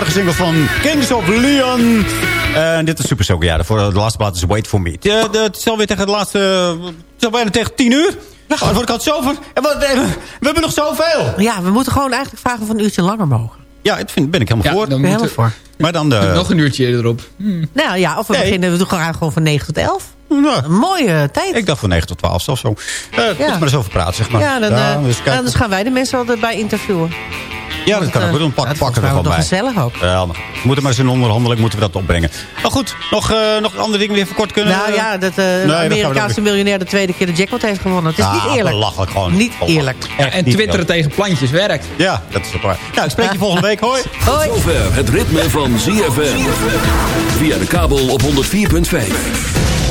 Vorige single van Kings of Leon. En dit is Super Soaker, ja. De, de laatste plaat is Wait For Me. Het is alweer tegen de laatste... Het is al bijna tegen tien uur. Ja. Oh, dan word ik altijd zover. En wat, we hebben nog zoveel. Ja, we moeten gewoon eigenlijk vragen of we een uurtje langer mogen. Ja, dat vind, ben ik helemaal Ja, voor. dan ben helemaal er- voor. Maar dan de... Nog een uurtje erop. Nou ja, of we Nee. beginnen, we doen gewoon van 9 tot 11. Nou, Een mooie tijd. ik dacht van 9 tot 12 of zo. Uh, ja. Er eens over praten, zeg maar. ja, dan, eh, dus ja, anders gaan wij de mensen wel erbij interviewen. Ja, dat kan ook. eh, We doen pak, ja, pakken we volgens er mij gewoon bij. wel gezellig ook. Ja, we moeten maar eens in onderhandeling moeten we dat opbrengen. Maar goed, nog, eh, nog andere dingen weer even kort kunnen... Nou ja, dat eh de Amerikaanse miljonair de tweede keer de jackpot heeft gewonnen. Het is niet eerlijk. belachelijk gewoon. Niet eerlijk. En niet twitteren tegen plantjes werkt. Ja, dat is het waar. Nou, ik spreek je volgende week. Hoi. Hoi. Zover het ritme van ZFM. Via de kabel op 104.5.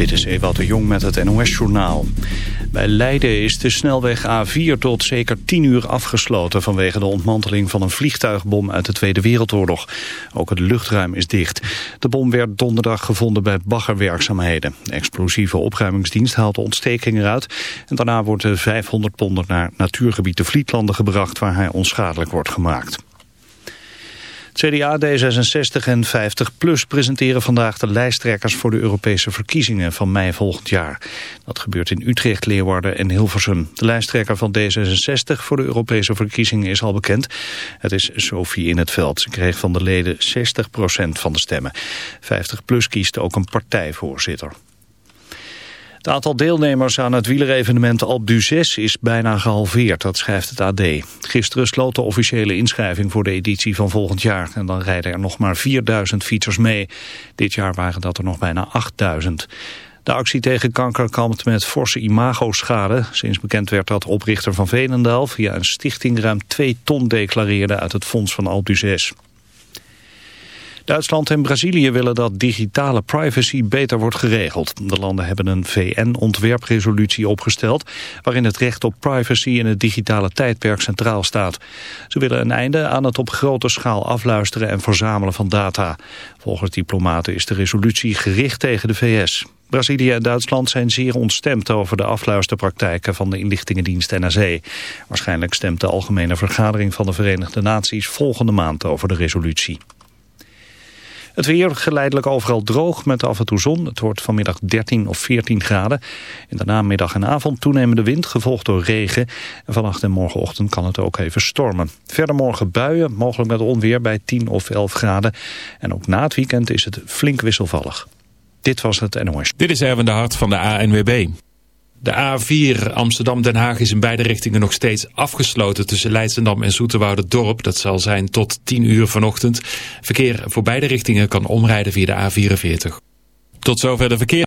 Dit is Ewout de Jong met het NOS-journaal. Bij Leiden is de snelweg A4 tot zeker 10 uur afgesloten... vanwege de ontmanteling van een vliegtuigbom uit de Tweede Wereldoorlog. Ook het luchtruim is dicht. De bom werd donderdag gevonden bij baggerwerkzaamheden. De explosieve opruimingsdienst haalt de ontsteking eruit... en daarna wordt de 500 ponder naar natuurgebied de Vlietlanden gebracht... waar hij onschadelijk wordt gemaakt. CDA, D66 en 50PLUS presenteren vandaag de lijsttrekkers voor de Europese verkiezingen van mei volgend jaar. Dat gebeurt in Utrecht, Leeuwarden en Hilversum. De lijsttrekker van D66 voor de Europese verkiezingen is al bekend. Het is Sophie in het veld. Ze kreeg van de leden 60% van de stemmen. 50PLUS kiest ook een partijvoorzitter. Het aantal deelnemers aan het wielerevenement Alpe d'Huez is bijna gehalveerd, dat schrijft het AD. Gisteren sloot de officiële inschrijving voor de editie van volgend jaar. En dan rijden er nog maar 4000 fietsers mee. Dit jaar waren dat er nog bijna 8000. De actie tegen kanker kampt met forse imagoschade. Sinds bekend werd dat oprichter van Veenendaal via een stichting ruim 2 ton declareerde uit het fonds van Alpe d'Huez. Duitsland en Brazilië willen dat digitale privacy beter wordt geregeld. De landen hebben een VN-ontwerpresolutie opgesteld... waarin het recht op privacy in het digitale tijdperk centraal staat. Ze willen een einde aan het op grote schaal afluisteren en verzamelen van data. Volgens diplomaten is de resolutie gericht tegen de VS. Brazilië en Duitsland zijn zeer ontstemd over de afluisterpraktijken van de inlichtingendienst NRC. Waarschijnlijk stemt de Algemene Vergadering van de Verenigde Naties volgende maand over de resolutie. Het weer geleidelijk overal droog met af en toe zon. Het wordt vanmiddag 13 of 14 graden. In de namiddag en avond toenemende wind, gevolgd door regen. En vannacht en morgenochtend kan het ook even stormen. Verder morgen buien, mogelijk met onweer bij 10 of 11 graden. En ook na het weekend is het flink wisselvallig. Dit was het NOS. Dit is Erwin de Hart van de ANWB. De A4 Amsterdam-Den Haag is in beide richtingen nog steeds afgesloten tussen Leidschendam en Dorp. Dat zal zijn tot 10 uur vanochtend. Verkeer voor beide richtingen kan omrijden via de A44. Tot zover de verkeer.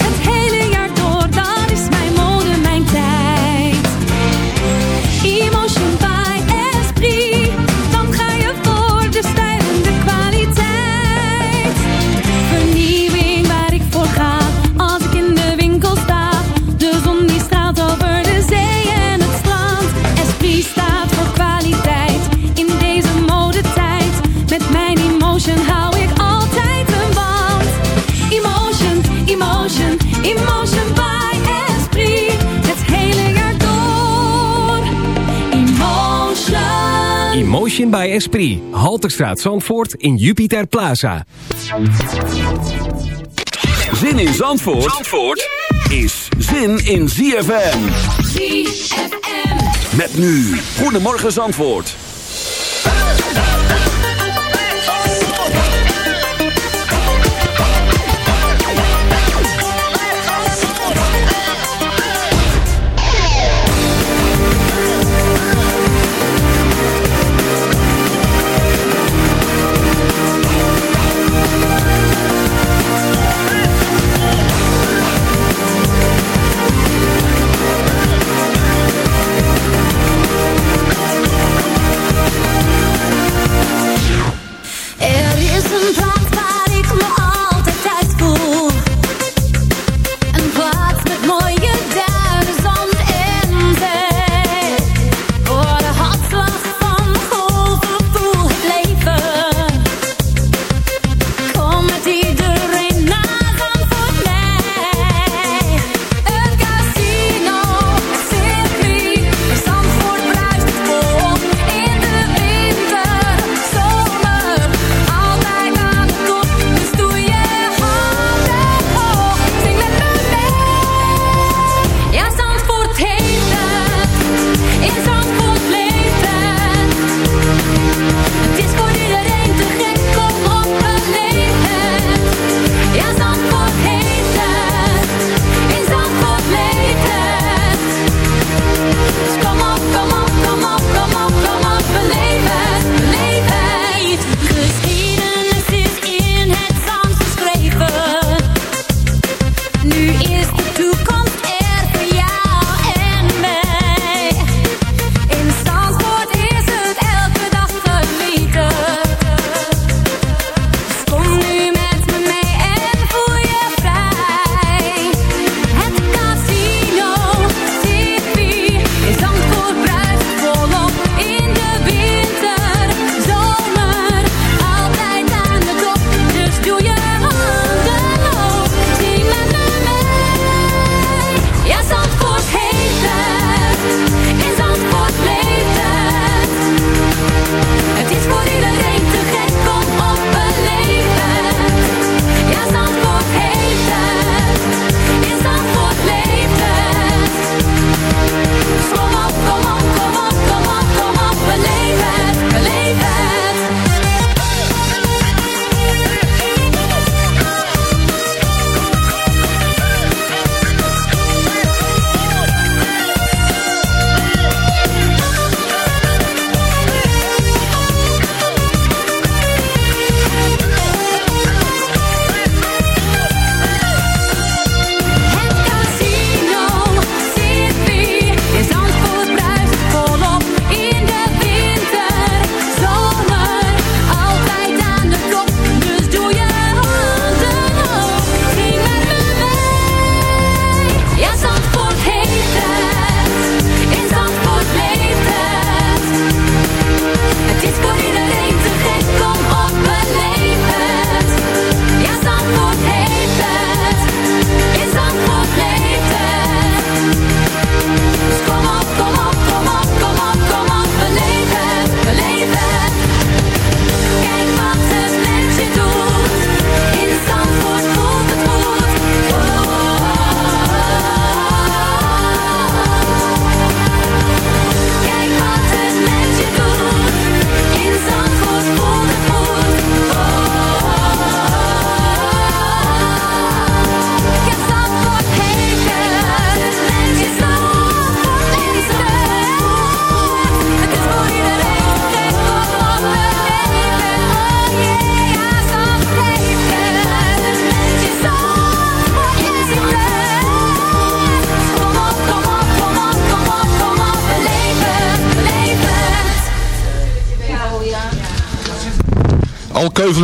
Emotion by Esprit. Halterstraat Zandvoort in Jupiter Plaza. Zin in Zandvoort, Zandvoort is zin in ZFM. ZFM. Met nu, Goedemorgen Zandvoort.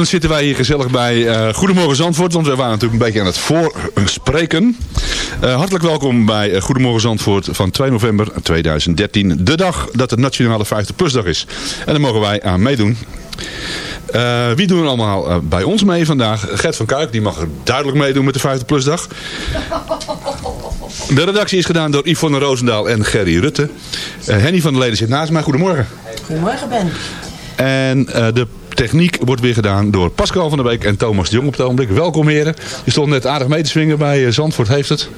Zitten wij hier gezellig bij eh, Goedemorgen Zandvoort. Want we waren natuurlijk een beetje aan het voorspreken. Eh, hartelijk welkom bij eh, Goedemorgen Zandvoort van 2 november 2013. De dag dat het Nationale 50PLUS dag is. En daar mogen wij aan meedoen. Wie doen er allemaal bij ons mee vandaag? Gert van Kuik, die mag duidelijk meedoen met de 50PLUS dag. De redactie is gedaan door Yvonne Roosendaal en Gerry Rutte. Henny van der Leden zit naast mij. Goedemorgen. Goedemorgen, Ben. En de techniek wordt weer gedaan door Pascal van der Beek en Thomas de Jong op het ogenblik. Welkom heren. Je stond net aardig mee te swingen bij eh, Zandvoort heeft het.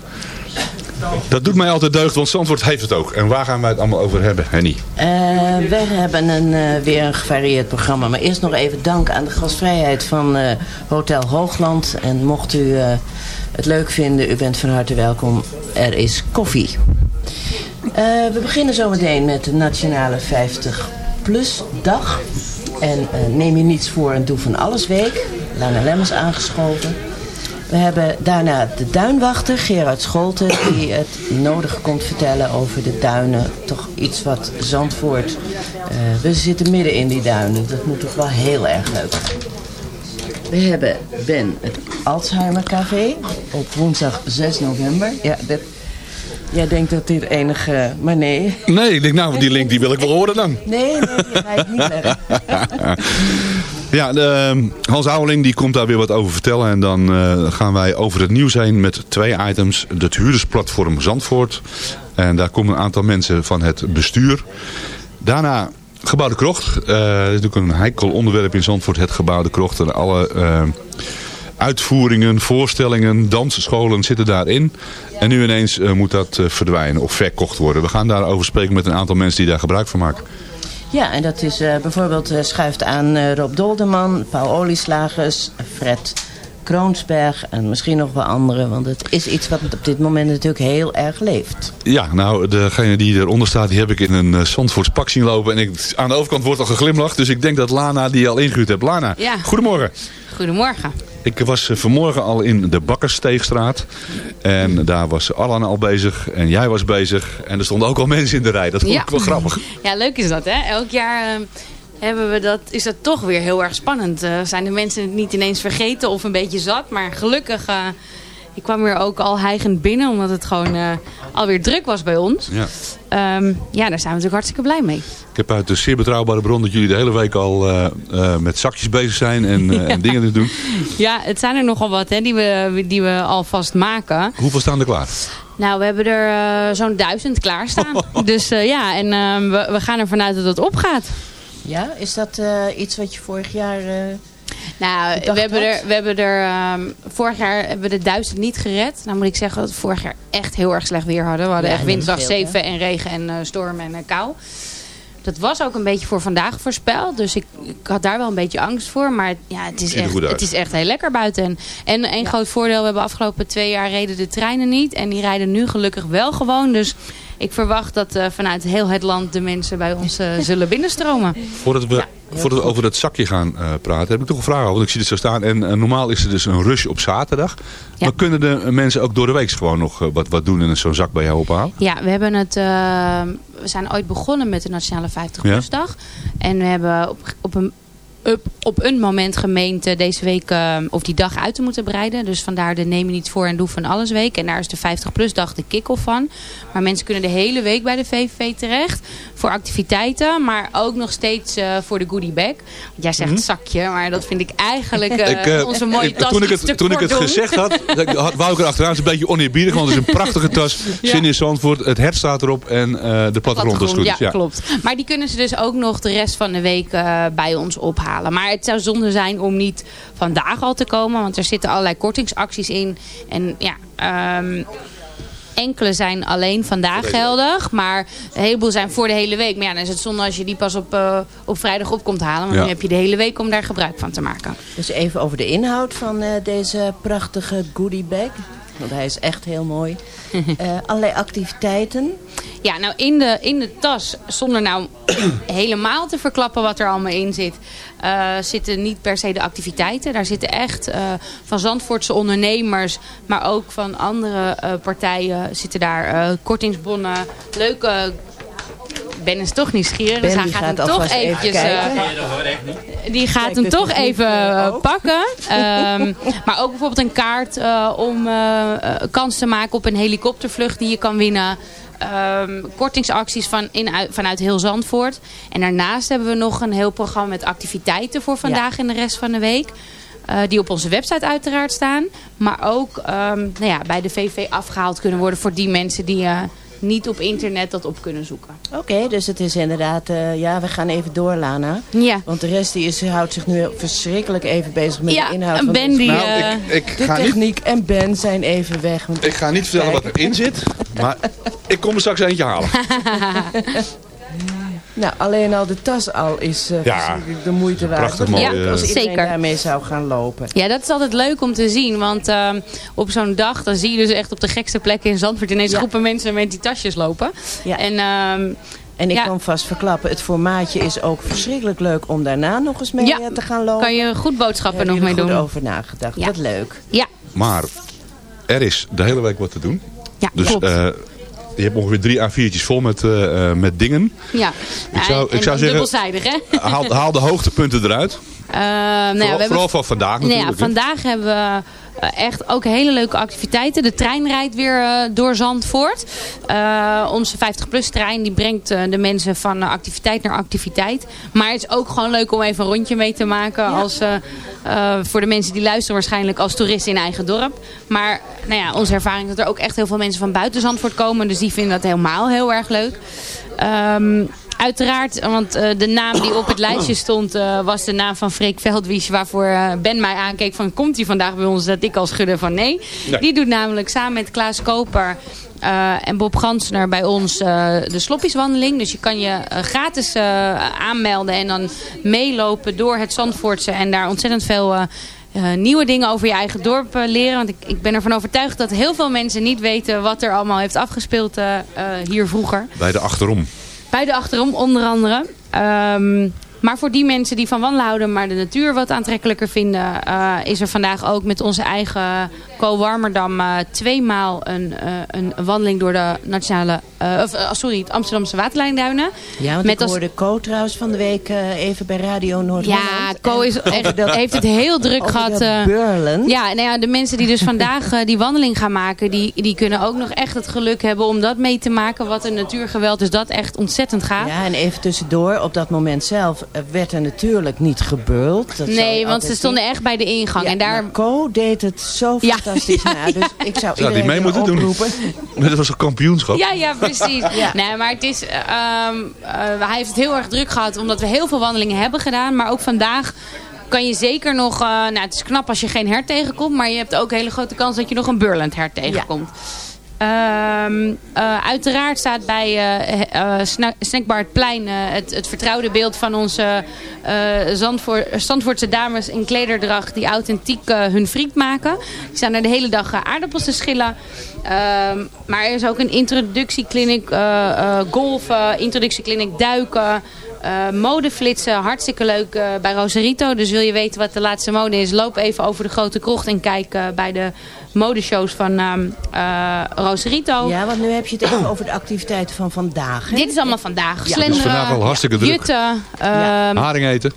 Dat doet mij altijd deugd, want Zandvoort heeft het ook. En waar gaan wij het allemaal over hebben, Henny? Eh, wij hebben een, eh, weer een gevarieerd programma. Maar eerst nog even dank aan de gastvrijheid van Hotel Hoogland. En mocht u het leuk vinden, u bent van harte welkom. Er is koffie. We beginnen zometeen met de Nationale 50-plus dag. En eh, neem je niets voor en doe van alles week. Lana Lemmers aangeschoven. We hebben daarna de duinwachter, Gerard Scholten, die het nodig komt vertellen over de duinen. Toch iets wat Zandvoort... eh, we zitten midden in die duinen, dat moet toch wel heel erg leuk zijn. We hebben Ben, het Alzheimer Café, op woensdag 6 november. Ja, dat, jij denkt dat dit enige... Maar nee. Nee, ik denk nou, die link die wil ik wel horen dan. Nee, nee, die ga ik niet leggen. Ja, de, ehm, Hans Ouweling die komt daar weer wat over vertellen. En dan eh, gaan wij over het nieuws heen met twee items. Het huurdersplatform Zandvoort. En daar komen een aantal mensen van het bestuur. Daarna Gebouw de Krocht. Eh, dat is natuurlijk een heikel onderwerp in Zandvoort. Het Gebouw de Krocht. En alle eh, uitvoeringen, voorstellingen, dansscholen zitten daarin. En nu ineens eh, moet dat eh, verdwijnen of verkocht worden. We gaan daarover spreken met een aantal mensen die daar gebruik van maken. Ja, en dat is eh, bijvoorbeeld eh, schuift aan eh, Rob Dolderman, Paul Olieslagers, Fred Kroonsberg en misschien nog wel anderen. Want het is iets wat op dit moment natuurlijk heel erg leeft. Ja, nou, degene die eronder staat, die heb ik in een uh, Zandvoorts pak zien lopen. En ik, aan de overkant wordt al geglimlacht. Dus ik denk dat Lana die al ingehuurd hebt. Lana, Ja. goedemorgen. Goedemorgen. Ik was eh, vanmorgen al in de Bakkersteegstraat. En daar was Allan al bezig. En jij was bezig. En er stonden ook al mensen in de rij. Dat vond Ja. ik wel grappig. Ja, leuk is dat, hè? Elk jaar eh, hebben we dat, is dat toch weer heel erg spannend. Eh, zijn de mensen het niet ineens vergeten of een beetje zat. Maar gelukkig, eh, ik kwam weer ook al hijgend binnen, omdat het gewoon eh, alweer druk was bij ons. Ja. Ehm, ja, daar zijn we natuurlijk hartstikke blij mee. Ik heb uit de zeer betrouwbare bron dat jullie de hele week al eh, eh, met zakjes bezig zijn. En, eh, en dingen te doen. Ja, het zijn er nogal wat, hè, die we, die we alvast maken. Hoeveel staan er klaar? Nou, we hebben er zo'n duizend klaarstaan. dus eh, ja, en ehm, we, we gaan ervan uit dat het opgaat. Ja, is dat eh, iets wat je vorig jaar... Nou, we hebben, er, we hebben er ehm, vorig jaar hebben we de duizend niet gered. Nou moet ik zeggen dat we vorig jaar echt heel erg slecht weer hadden. We hadden Ja, echt windkracht scheelt, 7 en regen en eh, storm en eh, kou. Dat was ook een beetje voor vandaag voorspeld. Dus ik, ik had daar wel een beetje angst voor. Maar ja, het is, echt, het is echt heel lekker buiten. En, en een groot voordeel, we hebben afgelopen twee jaar reden de treinen niet. En die rijden nu gelukkig wel gewoon. Dus ik verwacht dat eh, vanuit heel het land de mensen bij ons eh, zullen binnenstromen. Voordat we, voordat we over dat zakje gaan eh, praten, heb ik toch een vraag over. Want ik zie het zo staan. En normaal is er dus een rush op zaterdag. Maar kunnen de mensen ook door de week gewoon nog wat, wat doen en zo'n zak bij jou ophalen? Ja, we hebben het. we zijn ooit begonnen met de Nationale 50 Plus Dag. En we hebben op, op een. Op, op een moment gemeend eh, deze week eh, of die dag uit te moeten breiden. Dus vandaar de neem je niet voor en doe van alles week. En daar is de 50 plus dag de kick-off van. Maar mensen kunnen de hele week bij de VVV terecht. Voor activiteiten. Maar ook nog steeds eh, voor de goodie bag. Want jij zegt Mhm. zakje. Maar dat vind ik eigenlijk eh, Ik, onze mooie ik- tas toen ik het, toen ik het doen. gezegd had, had, wou ik er achteraan. Het is een beetje oneerbiedig, want het is een prachtige tas. Ja. Zin in Zandvoort, het hert staat erop en de plattegrond is goed. Ja, klopt. Maar die kunnen ze dus ook nog de rest van de week bij ons ophalen. Maar het zou zonde zijn om niet vandaag al te komen. Want er zitten allerlei kortingsacties in. En ja, ehm, enkele zijn alleen vandaag geldig. Maar een heleboel zijn voor de hele week. Maar ja, dan is het zonde als je die pas op, eh, op vrijdag op komt halen. Want Ja. nu heb je de hele week om daar gebruik van te maken. Dus even over de inhoud van eh, deze prachtige goodie bag. Want hij is echt heel mooi. Eh, allerlei activiteiten. Ja, nou in de, in de tas, zonder nou helemaal te verklappen wat er allemaal in zit, eh, zitten niet per se de activiteiten. Daar zitten echt eh, van Zandvoortse ondernemers, maar ook van andere partijen zitten daar kortingsbonnen, leuke Ben is toch nieuwsgierig, Ben dus hij gaat, gaat hem toch even eventjes... kijken. eh, die gaat Kijk, hem toch even eh, pakken. Ehm, maar ook bijvoorbeeld een kaart eh, om kans te maken op een helikoptervlucht die je kan winnen. Ehm, kortingsacties van in, uit- vanuit heel Zandvoort. En daarnaast hebben we nog een heel programma met activiteiten voor vandaag en de rest van de week. Eh, die op onze website uiteraard staan. Maar ook ehm, nou ja, bij de VV afgehaald kunnen worden voor die mensen die eh, niet op internet dat op kunnen zoeken. Oké, dus het is inderdaad... eh, ja, we gaan even door, Lana. Ja. Want de rest die is, houdt zich nu verschrikkelijk even bezig met Ja, de inhoud en van Ben die, Nou, eh, ik, ik De ga niet, techniek en Ben zijn even weg. want- ik ga niet vertellen wat erin zit. Maar ik kom er straks eentje halen. Nou, alleen al de tas al is eh, Ja, de moeite waard. prachtig leuk eh, Als iedereen Zeker. daarmee zou gaan lopen. Ja, dat is altijd leuk om te zien. Want ehm, op zo'n dag, dan zie je dus echt op de gekste plekken in Zandvoort ineens Ja. groepen mensen met die tasjes lopen. Ja. En ehm, En ik Ja. kan vast verklappen, het formaatje is ook verschrikkelijk leuk om daarna nog eens mee Ja. eh, te gaan lopen. kan je goed boodschappen nog mee doen. goed over nagedacht. Ja. Wat leuk. Ja, Maar er is de hele week wat te doen. ja Dus klopt. Eh, je hebt ongeveer drie A4'tjes vol met, eh, eh, met dingen. ja. ik zou- en, ik zou en zeggen- dubbelzijdig, hè? Haal, haal de hoogtepunten eruit. Ehm, nou ja, we vooral, hebben vooral van vandaag Nou ja, natuurlijk. hè. vandaag hebben we eh, echt ook hele leuke activiteiten. De trein rijdt weer eh, door Zandvoort. Eh, onze 50-plus trein die brengt eh, de mensen van eh, activiteit naar activiteit. Maar het is ook gewoon leuk om even een rondje mee te maken. Als, eh, eh, voor de mensen die luisteren waarschijnlijk als toerist in eigen dorp. Maar nou ja, onze ervaring is dat er ook echt heel veel mensen van buiten Zandvoort komen. Dus die vinden dat helemaal heel erg leuk. Ehm, Uiteraard, want eh, de naam die op het lijstje stond eh, was de naam van Freek Veldwies. Waarvoor eh, Ben mij aankeek van komt hij vandaag bij ons? Dat ik al schudde van nee. Nee. Die doet namelijk samen met Klaas Koper eh, en Bob Gansner bij ons eh, de sloppieswandeling. Dus je kan je gratis eh, aanmelden en dan meelopen door het Zandvoortse. En daar ontzettend veel... nieuwe dingen over je eigen dorp leren. Want ik, ik ben ervan overtuigd dat heel veel mensen niet weten wat er allemaal heeft afgespeeld hier vroeger. Bij de achterom. Bij de achterom onder andere. Ehm, maar voor die mensen die van wandelen houden, maar de natuur wat aantrekkelijker vinden, eh, is er vandaag ook met onze eigen Co Warmerdam eh, tweemaal een, eh, een wandeling door de nationale, eh, of, eh, sorry, het Amsterdamse waterlijnduinen. Ja, want Met ik als- hoorde Co trouwens van de week eh, even bij Radio Noord-Holland. Ja, Co is echt, dat- heeft het heel druk gehad. eh, ja, nou ja, de mensen die dus vandaag die wandeling gaan maken, die, die kunnen ook nog echt het geluk hebben om dat mee te maken. Wat een natuurgeweld is dat echt ontzettend gaat. Ja, en even tussendoor, op dat moment zelf werd er natuurlijk niet gebeurd. Dat nee, want ze stonden zien. echt bij de ingang. Ja, en daar... maar Co deed het zo fantastisch ja, na. Dus ik zou Zou die mee moeten doen? Dat was een kampioenschap. Ja, ja, precies. Ja. Nee, maar het is, eh, ehm, eh, hij heeft het heel erg druk gehad omdat we heel veel wandelingen hebben gedaan. Maar ook vandaag kan je zeker nog... eh, nou, het is knap als je geen hert tegenkomt. Maar je hebt ook een hele grote kans dat je nog een Burland hert tegenkomt. Ehm, eh, uiteraard staat bij Snackbar het Plein het, vertrouwde beeld van onze Zandvoort, Zandvoortse dames in klederdracht die authentiek hun friet maken. Die staan er de hele dag aardappels te schillen. Ehm, maar er is ook een introductiekliniek golfen, introductiekliniek duiken. modeflitsen, hartstikke leuk bij Rosarito. Dus wil je weten wat de laatste mode is, loop even over de grote krocht en kijk bij de modeshows van ehm eh, Rosarito. Ja, want nu heb je het even over de activiteiten van vandaag. Hè? Dit is allemaal vandaag. Ja. Slenderen, vandaag al hartstikke druk. jutten, ehm, Haring eten.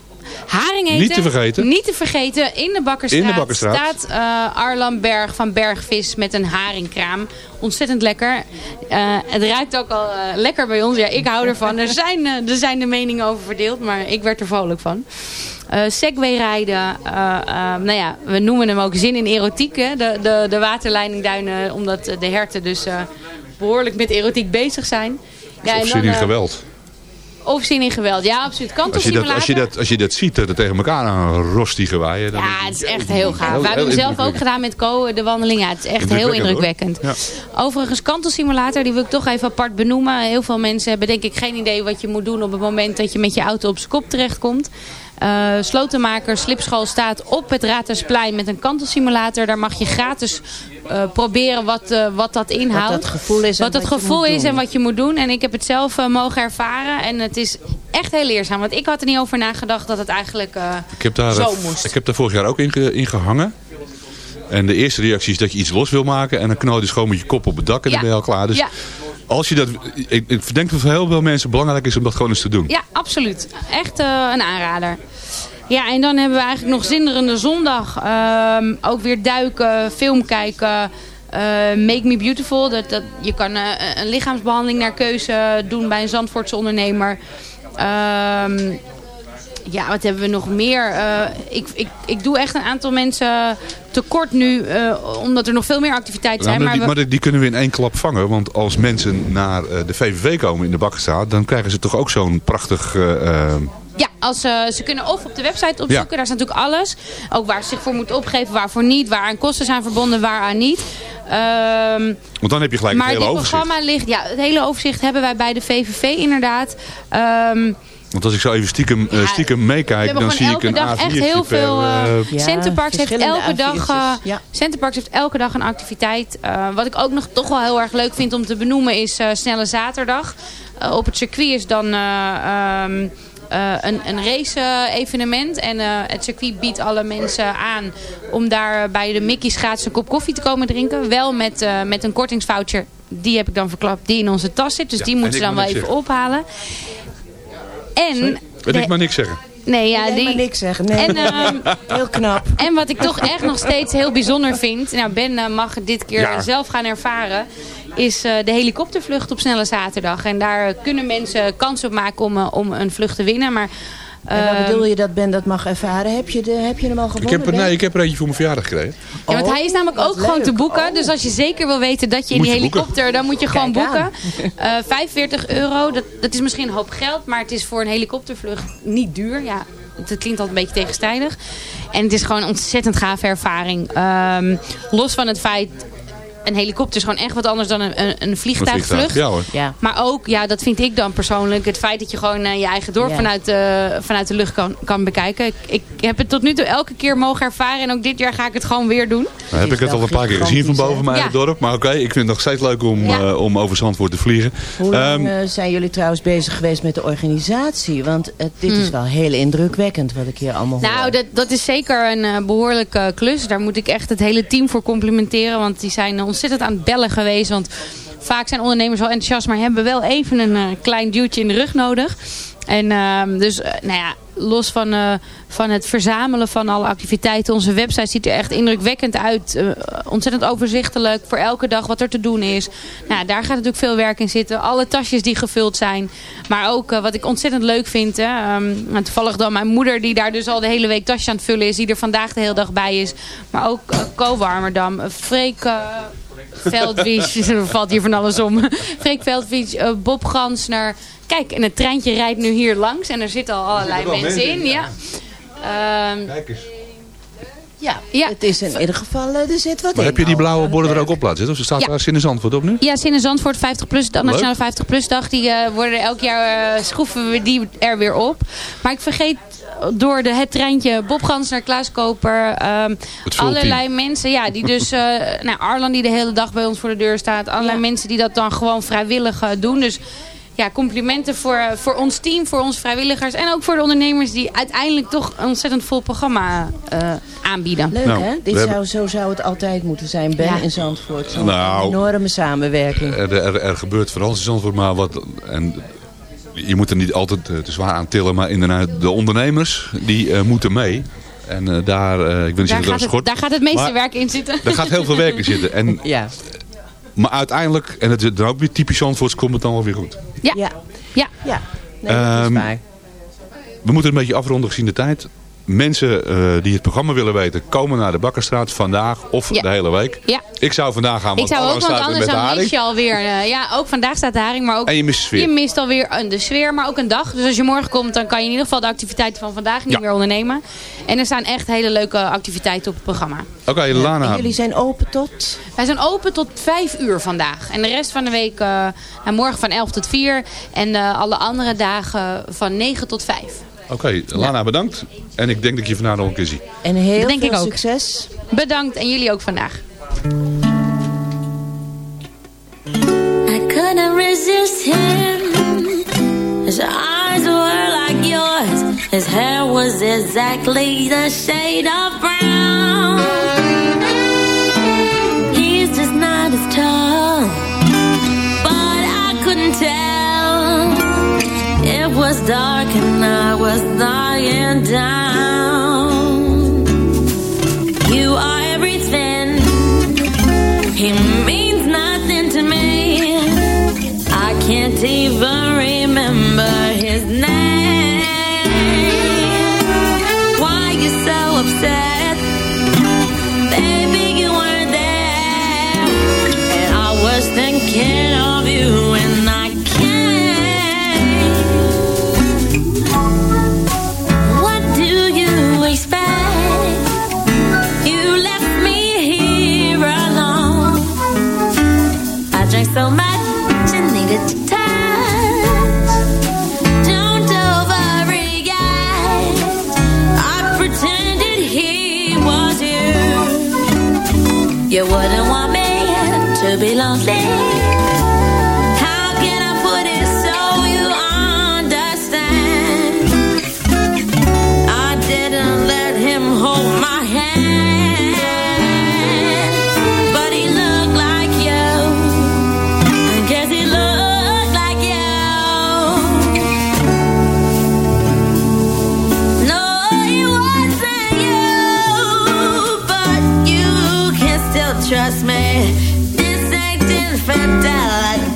Haring eten. Niet te vergeten. Niet te vergeten. In de Bakkerstraat, In de Bakkerstraat. staat eh Arlan Berg van Bergvis met een haringkraam. Ontzettend lekker. Eh, het ruikt ook al eh, lekker bij ons. Ja, ik hou ervan. Er zijn, eh, er zijn de meningen over verdeeld, maar ik werd er vrolijk van. Eh segway rijden. eh, eh, nou ja, we noemen hem ook zin in erotiek. Hè? De, de, de waterleidingduinen, omdat de herten dus eh, behoorlijk met erotiek bezig zijn. Ja, of zin in geweld. Of zin in geweld. Ja, absoluut. Als je, dat, als, je Kantelsimulator. dat, als je dat ziet, dat tegen elkaar aan rost die gewaaien. Ja, het is echt heel gaaf. We hebben hem zelf ook gedaan met Co, de wandeling. Ja, het is echt heel Indrukwekkend. Overigens, kantelsimulator, die wil ik toch even apart benoemen. Heel veel mensen hebben denk ik geen idee wat je moet doen op het moment dat je met je auto op zijn kop terechtkomt. Eh slotenmaker Slipschool staat op het Raadhuisplein met een kantelsimulator. Daar mag je gratis eh, proberen wat, eh, wat dat inhoudt. Wat dat gevoel is en Wat je gevoel moet is doen. en wat je moet doen. En ik heb het zelf mogen ervaren. En het is echt heel leerzaam. Want ik had er niet over nagedacht dat het eigenlijk eh, Ik heb daar, zo moest. Ik heb daar vorig jaar ook in, ge- in gehangen. En de eerste reactie is dat je iets los wil maken. En dan knal je dus gewoon met je kop op het dak en Ja. dan ben je al klaar. Dus Ja. Als je dat, ik, ik denk dat voor heel veel mensen belangrijk is om dat gewoon eens te doen. Ja, absoluut. Echt eh, een aanrader. Ja, en dan hebben we eigenlijk nog zinderende zondag. Ehm, ook weer duiken, film kijken. eh, Make Me Beautiful. Dat, dat, je kan eh, een lichaamsbehandeling naar keuze doen bij een Zandvoortse ondernemer. Ehm, ja, wat hebben we nog meer? Eh, ik, ik, ik doe echt een aantal mensen tekort nu, eh, omdat er nog veel meer activiteiten Nou, zijn. maar die, maar we- maar die kunnen we in één klap vangen. Want als mensen naar eh, de VVV komen in de Bakkerstraat... dan krijgen ze toch ook zo'n prachtig... Ja, als, ze kunnen of op de website opzoeken, Ja. daar staat natuurlijk alles. Ook waar ze zich voor moeten opgeven, waarvoor niet, waar aan kosten zijn verbonden, waar aan niet. Ehm, want dan heb je gelijk maar het hele dit overzicht. programma ligt, ja, het hele overzicht hebben wij bij de VVV inderdaad. Ehm, Want als ik zo even stiekem, eh, stiekem we meekijk... dan zie ik een dag echt A4'tje heel per, veel... eh, eh Centerparks heeft elke dag, A4'tjes, ja. Centerparks heeft elke dag een activiteit. Eh, wat ik ook nog toch wel heel erg leuk vind om te benoemen is eh, Snelle Zaterdag. Op het circuit is dan eh, ehm, eh, een, een race-evenement. en eh, het circuit biedt alle mensen aan om daar bij de Mickey's gratis een kop koffie te komen drinken. Wel met, eh, met een kortingsvoucher. Die heb ik dan verklapt, die in onze tas zit. Dus Ja, die en moeten ze dan wel even ophalen. En... Wil ik maar niks zeggen. Nee, ja, die... maar niks zeggen. Nee. En, ehm, Heel knap. en wat ik toch echt nog steeds heel bijzonder vind... Nou, Ben eh, mag het dit keer Ja. zelf gaan ervaren... is eh, de helikoptervlucht op Snelle Zaterdag. En daar kunnen mensen kans op maken om, eh, om een vlucht te winnen. Maar, En wat ehm, bedoel je dat Ben dat mag ervaren? Heb je, de, heb je hem al Ik gewonnen? heb, er, Ben? nee, ik heb er eentje voor mijn verjaardag gekregen. Ja, want hij is namelijk ook gewoon te boeken. Dus als je zeker wil weten dat je in die je boeken. helikopter... dan moet je gewoon Kijk boeken. Eh 45 euro, dat, dat is misschien een hoop geld... maar het is voor een helikoptervlucht niet duur. Ja, het klinkt altijd een beetje tegenstrijdig. En het is gewoon een ontzettend gave ervaring. Ehm, los van het feit... Een helikopter is gewoon echt wat anders dan een, een, een vliegtuigvlucht. Ja hoor. Ja. Maar ook, ja, dat vind ik dan persoonlijk, het feit dat je gewoon eh, je eigen dorp Ja. vanuit, de, vanuit de lucht kan, kan bekijken. Ik, ik heb het tot nu toe elke keer mogen ervaren en ook dit jaar ga ik het gewoon weer doen. Nou, heb ik het al een paar keer gezien van boven mijn Ja. eigen dorp. Maar oké, ik vind het nog steeds leuk om, Ja. eh, om over Zandvoort te vliegen. Hoe lang Ehm, eh, zijn jullie trouwens bezig geweest met de organisatie? Want dit is Hmm. wel heel indrukwekkend wat ik hier allemaal hoor. Nou, dat, dat is zeker een eh, behoorlijke klus. Daar moet ik echt het hele team voor complimenteren. Want die zijn ontzettend aan het bellen geweest. Want vaak zijn ondernemers wel enthousiast, maar hebben wel even een eh, klein duwtje in de rug nodig. En ehm, dus, eh, nou ja, los van, eh, van het verzamelen van alle activiteiten. Onze website ziet er echt indrukwekkend uit. Ontzettend overzichtelijk voor elke dag wat er te doen is. Nou, daar gaat natuurlijk veel werk in zitten. Alle tasjes die gevuld zijn. Maar ook wat ik ontzettend leuk vind. Hè, ehm, nou, toevallig dan mijn moeder die daar dus al de hele week tasjes aan het vullen is. Die er vandaag de hele dag bij is. Maar ook uh, Co Warmerdam. Freek... Veldwies, er valt hier van alles om. Freek Veldwies, eh, Bob Gansner. Kijk, en het treintje rijdt nu hier langs. En er zitten al allerlei mensen mensen in. in, Ja. Ehm, Kijk eens. ja, ja. het is in ieder geval, eh, er zit wat Maar in. heb je die blauwe borden er ook op laten zitten? Of staat Ja. daar Sinne Zandvoort op nu? Ja, in Zandvoort 50 plus, de Leuk. Nationale 50 plus dag, die eh, worden elk jaar uh, schroeven we die er weer op. Maar ik vergeet door de, het treintje Bob Gansner, Klaas Koper, ehm, allerlei mensen, ja, die dus, eh, nou, Arlan die de hele dag bij ons voor de deur staat, allerlei mensen die dat dan gewoon vrijwillig eh, doen. Dus ja, complimenten voor, eh, voor ons team, voor onze vrijwilligers en ook voor de ondernemers die uiteindelijk toch een ontzettend vol programma eh, aanbieden. Leuk Nou, hè? Dit zou, hebben- zo zou het altijd moeten zijn. Ben Ja. in Zandvoort. Zo'n Nou. enorme samenwerking. Er, er, er gebeurt vooral in Zandvoort maar wat... En je moet er niet altijd eh, te zwaar aan tillen. Maar inderdaad, de ondernemers die eh, moeten mee. En eh, daar, eh, ik wil niet Daar zeggen dat gaat, het het, schort. daar gaat het meeste Maar werk in zitten. Daar gaat heel veel werk in zitten. En, Ja. maar uiteindelijk, en het is dan ook weer typisch Zandvoorts, komt het dan wel weer goed. Ja. Ja. Ja. Ja. Nee, dat Ehm, is waar. We moeten een beetje afronden gezien de tijd. Mensen eh, die het programma willen weten, komen naar de Bakkerstraat vandaag of Ja. de hele week. Ja. Ik zou vandaag gaan, Ik want zou ook, want anders met de dan mis haring. je alweer... eh ja, ook vandaag staat de haring, maar ook... En je mist de sfeer. Je mist alweer eh, de sfeer, maar ook een dag. Dus als je morgen komt, dan kan je in ieder geval de activiteiten van vandaag niet Ja. meer ondernemen. En er staan echt hele leuke activiteiten op het programma. Oké, Lana. En jullie zijn open tot? Wij zijn open tot 5 uur vandaag. En de rest van de week, eh, nou, morgen van 11 tot 4. En eh, alle andere dagen van 9 tot 5. Oké, Lana bedankt. En ik denk dat ik je vandaag nog een keer zie. En heel denk veel ik ook. succes. Bedankt en jullie ook vandaag. I couldn't resist him. His eyes were like yours. His hair was exactly the shade of brown. He's just not as tall, was dark and I was lying down. You are everything. He means nothing to me. I can't even remember his name. Why you so upset? Baby, you weren't there. And I was thinking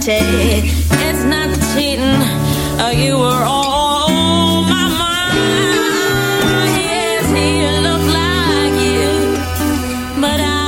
De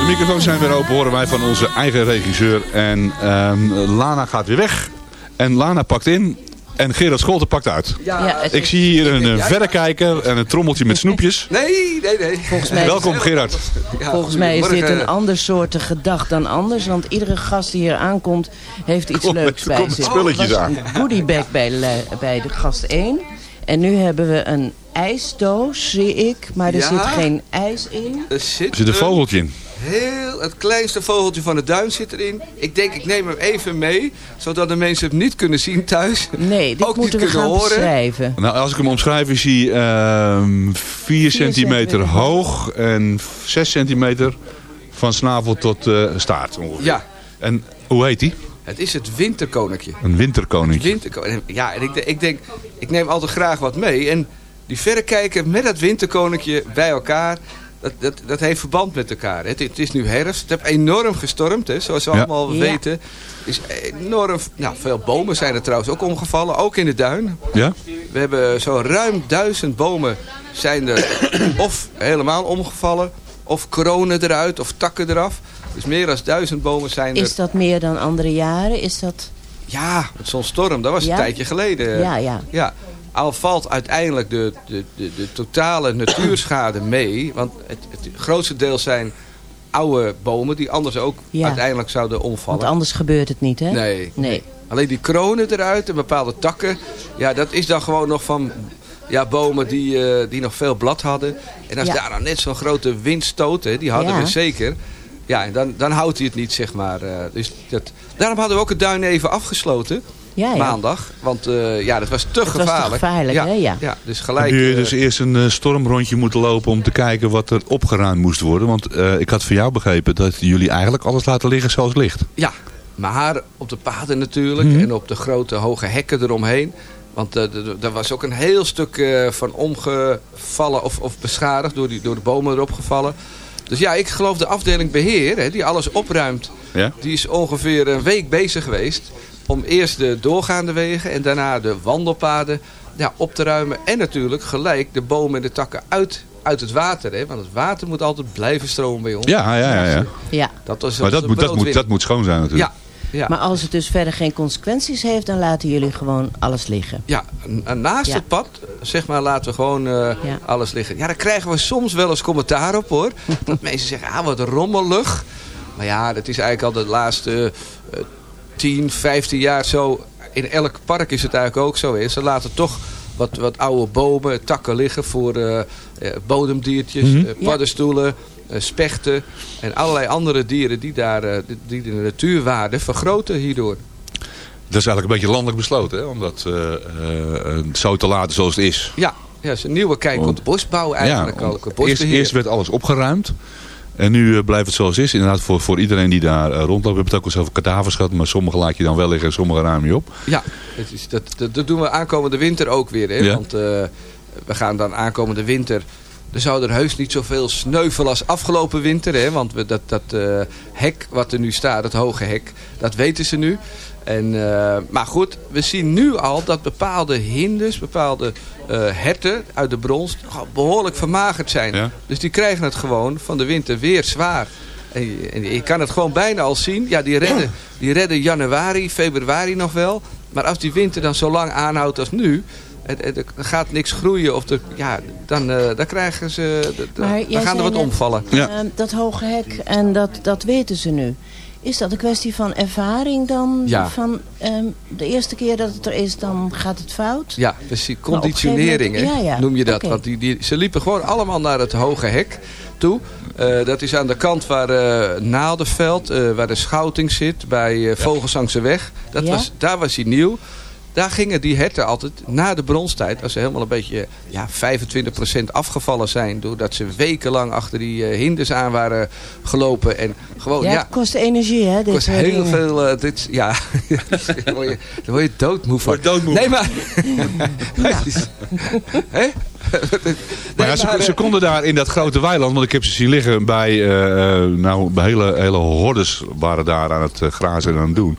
microfoons zijn weer open, horen wij van onze eigen regisseur. En ehm, Lana gaat weer weg. En Lana pakt in. En Gerard Scholten pakt uit. Ja, Ja, het ik is- zie hier een eh, ja. verrekijker en een trommeltje met snoepjes. Nee, nee, nee. Volgens mij- Welkom Gerard. Volgens mij is dit een ander soort gedag dan anders. Want iedere gast die hier aankomt heeft iets Kom met- leuks bij zich. spulletjes Er was aan. een goodiebag bij, bij de gast 1. En nu hebben we een ijsdoos, zie ik. Maar er Ja? zit geen ijs in. Er zit, Er zit een vogeltje in. Heel, het kleinste vogeltje van de duin zit erin. Ik denk, ik neem hem even mee. Zodat de mensen hem niet kunnen zien thuis. Nee, dit Ook moeten niet we kunnen gaan horen. beschrijven. Nou, als ik hem omschrijf is hij ehm 4 centimeter hoog en 6 centimeter van snavel tot eh, staart ongeveer. Ja. En hoe heet hij? Het is het winterkoninkje. Een winterkoninkje. Ja, en ik, ik denk, ik neem altijd graag wat mee. En die verrekijker met dat winterkoninkje bij elkaar, dat, dat, dat heeft verband met elkaar. Het, het is nu herfst. Het heeft enorm gestormd, hè, zoals we Ja. allemaal Ja. weten. is enorm, nou, veel bomen zijn er trouwens ook omgevallen, ook in de duin. Ja? We hebben zo ruim duizend bomen zijn er of helemaal omgevallen, of kronen eruit, of takken eraf. Dus meer dan duizend bomen zijn er. Is dat meer dan andere jaren? Is dat... Ja, met zo'n storm, dat was Ja? een tijdje geleden. Ja, ja. ja. Al valt uiteindelijk de, de, de, de totale natuurschade mee. Want het, het grootste deel zijn oude bomen die anders ook Ja. uiteindelijk zouden omvallen. Want anders gebeurt het niet, hè? Nee. Nee. Alleen die kronen eruit en bepaalde takken. Ja, dat is dan gewoon nog van ja, bomen die, eh, die nog veel blad hadden. En als Ja. daar dan net zo'n grote windstoot, hè, die hadden Ja. we zeker. Ja, en dan, dan houdt hij het niet, zeg maar. eh, dus dat, daarom hadden we ook het duin even afgesloten. Ja, ja. Maandag. Want eh, ja, dat was te Het was te gevaarlijk. gevaarlijk, ja, hè? Ja. ja, dus gelijk... Heb je eh, dus eerst een eh, stormrondje moeten lopen om te kijken wat er opgeruimd moest worden? Want eh, ik had van jou begrepen dat jullie eigenlijk alles laten liggen zoals het ligt. Ja, maar op de paden natuurlijk Mhm. en op de grote hoge hekken eromheen. Want er was ook een heel stuk eh, van omgevallen of, of beschadigd door, die, door de bomen erop gevallen. Dus ja, ik geloof de afdeling beheer, hè, die alles opruimt, Ja? die is ongeveer een week bezig geweest om eerst de doorgaande wegen en daarna de wandelpaden ja, op te ruimen. En natuurlijk gelijk de bomen en de takken uit, uit het water. Hè, want het water moet altijd blijven stromen bij ons. Ja, ja, ja. ja. Ja. Dat was Maar dat moet, dat, moet, dat moet schoon zijn natuurlijk. Ja, ja. Maar als het dus verder geen consequenties heeft, dan laten jullie gewoon alles liggen. Ja, naast Ja. het pad, zeg maar, laten we gewoon eh, alles liggen. Ja, daar krijgen we soms wel eens commentaar op hoor. dat mensen zeggen, ah, wat rommelig. Maar ja, dat is eigenlijk al de laatste eh 10, 15 jaar zo. In elk park is het eigenlijk ook zo. Hè. Ze laten toch wat, wat oude bomen, takken liggen voor eh, eh, bodemdiertjes, Mhm. eh, paddenstoelen, spechten en allerlei andere dieren die, daar, eh, die- de natuurwaarde vergroten hierdoor. Dat is eigenlijk een beetje landelijk besloten, hè? om dat eh, eh, zo te laten zoals het is. Ja, ja, is een nieuwe kijk op de bosbouw eigenlijk ja, ook. het eerst, eerst werd alles opgeruimd. En nu eh, blijft het zoals het is. Inderdaad, voor, voor iedereen die daar eh, rondloopt. We hebben het ook eens over kadavers gehad. Maar sommige laat je dan wel liggen en sommige ruim je op. Ja, het is, dat, dat, dat doen we aankomende winter ook weer. Hè? Ja. Want eh, we gaan dan aankomende winter... Er zou er heus niet zoveel sneuvelen als afgelopen winter. Hè? Want we, dat, dat hek wat er nu staat, het hoge hek, dat weten ze nu. En, eh, maar goed, we zien nu al dat bepaalde hinders, bepaalde eh, herten uit de brons gewoon behoorlijk vermagerd zijn. Dus die krijgen het gewoon van de winter weer zwaar. En je, en je kan het gewoon bijna al zien. Ja, die redden, die redden januari, februari nog wel. Maar als die winter dan zo lang aanhoudt als nu... Er gaat niks groeien of er, ja, dan, eh, dan krijgen ze, dan, gaan er wat net, omvallen. ehm, dat hoge hek, en dat, dat weten ze nu. Is dat een kwestie van ervaring dan? Ja. Van ehm, de eerste keer dat het er is, dan gaat het fout? Ja, precies. Gegeven Conditionering, hè, moment- ja, ja. noem je dat. Want die, die, ze liepen gewoon allemaal naar het hoge hek toe. Eh, dat is aan de kant waar eh Naaldenveld, eh, waar de schouting zit, bij eh Vogelsangse weg. Dat Ja. was, daar was hij nieuw. Daar gingen die herten altijd na de bronstijd, als ze helemaal een beetje ja, 25% afgevallen zijn, doordat ze wekenlang achter die eh, hinders aan waren gelopen. En gewoon, ja, ja, het kost energie, hè? Dit kost heel dingen. veel. eh, dit, ja, daar word je, daar word je doodmoe van. Nee, maar. Hè? Maar ja, ze, ze konden daar in dat grote weiland, want ik heb ze zien liggen bij, eh, nou, bij hele, hele hordes waren daar aan het grazen en aan het doen.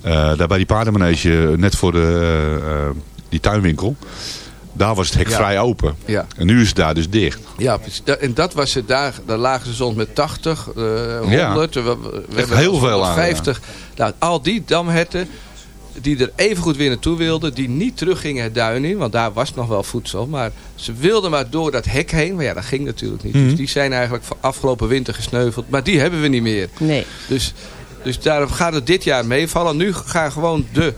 Eh, daar bij die paardenmanege, net voor de, eh, eh, die tuinwinkel, daar was het hek Ja. vrij open. Ja. En nu is het daar dus dicht. Ja, en dat was het daar. Daar lagen ze soms met 80, eh 100. Ja. We, hebben heel veel aan, 50. Nou, al die damherten die er even goed weer naartoe wilden, die niet teruggingen het duin in, want daar was nog wel voedsel, maar ze wilden maar door dat hek heen, maar ja, dat ging natuurlijk niet. Mhm. Dus die zijn eigenlijk van afgelopen winter gesneuveld, maar die hebben we niet meer. Nee. Dus, dus daarom gaat het dit jaar meevallen. Nu gaan gewoon de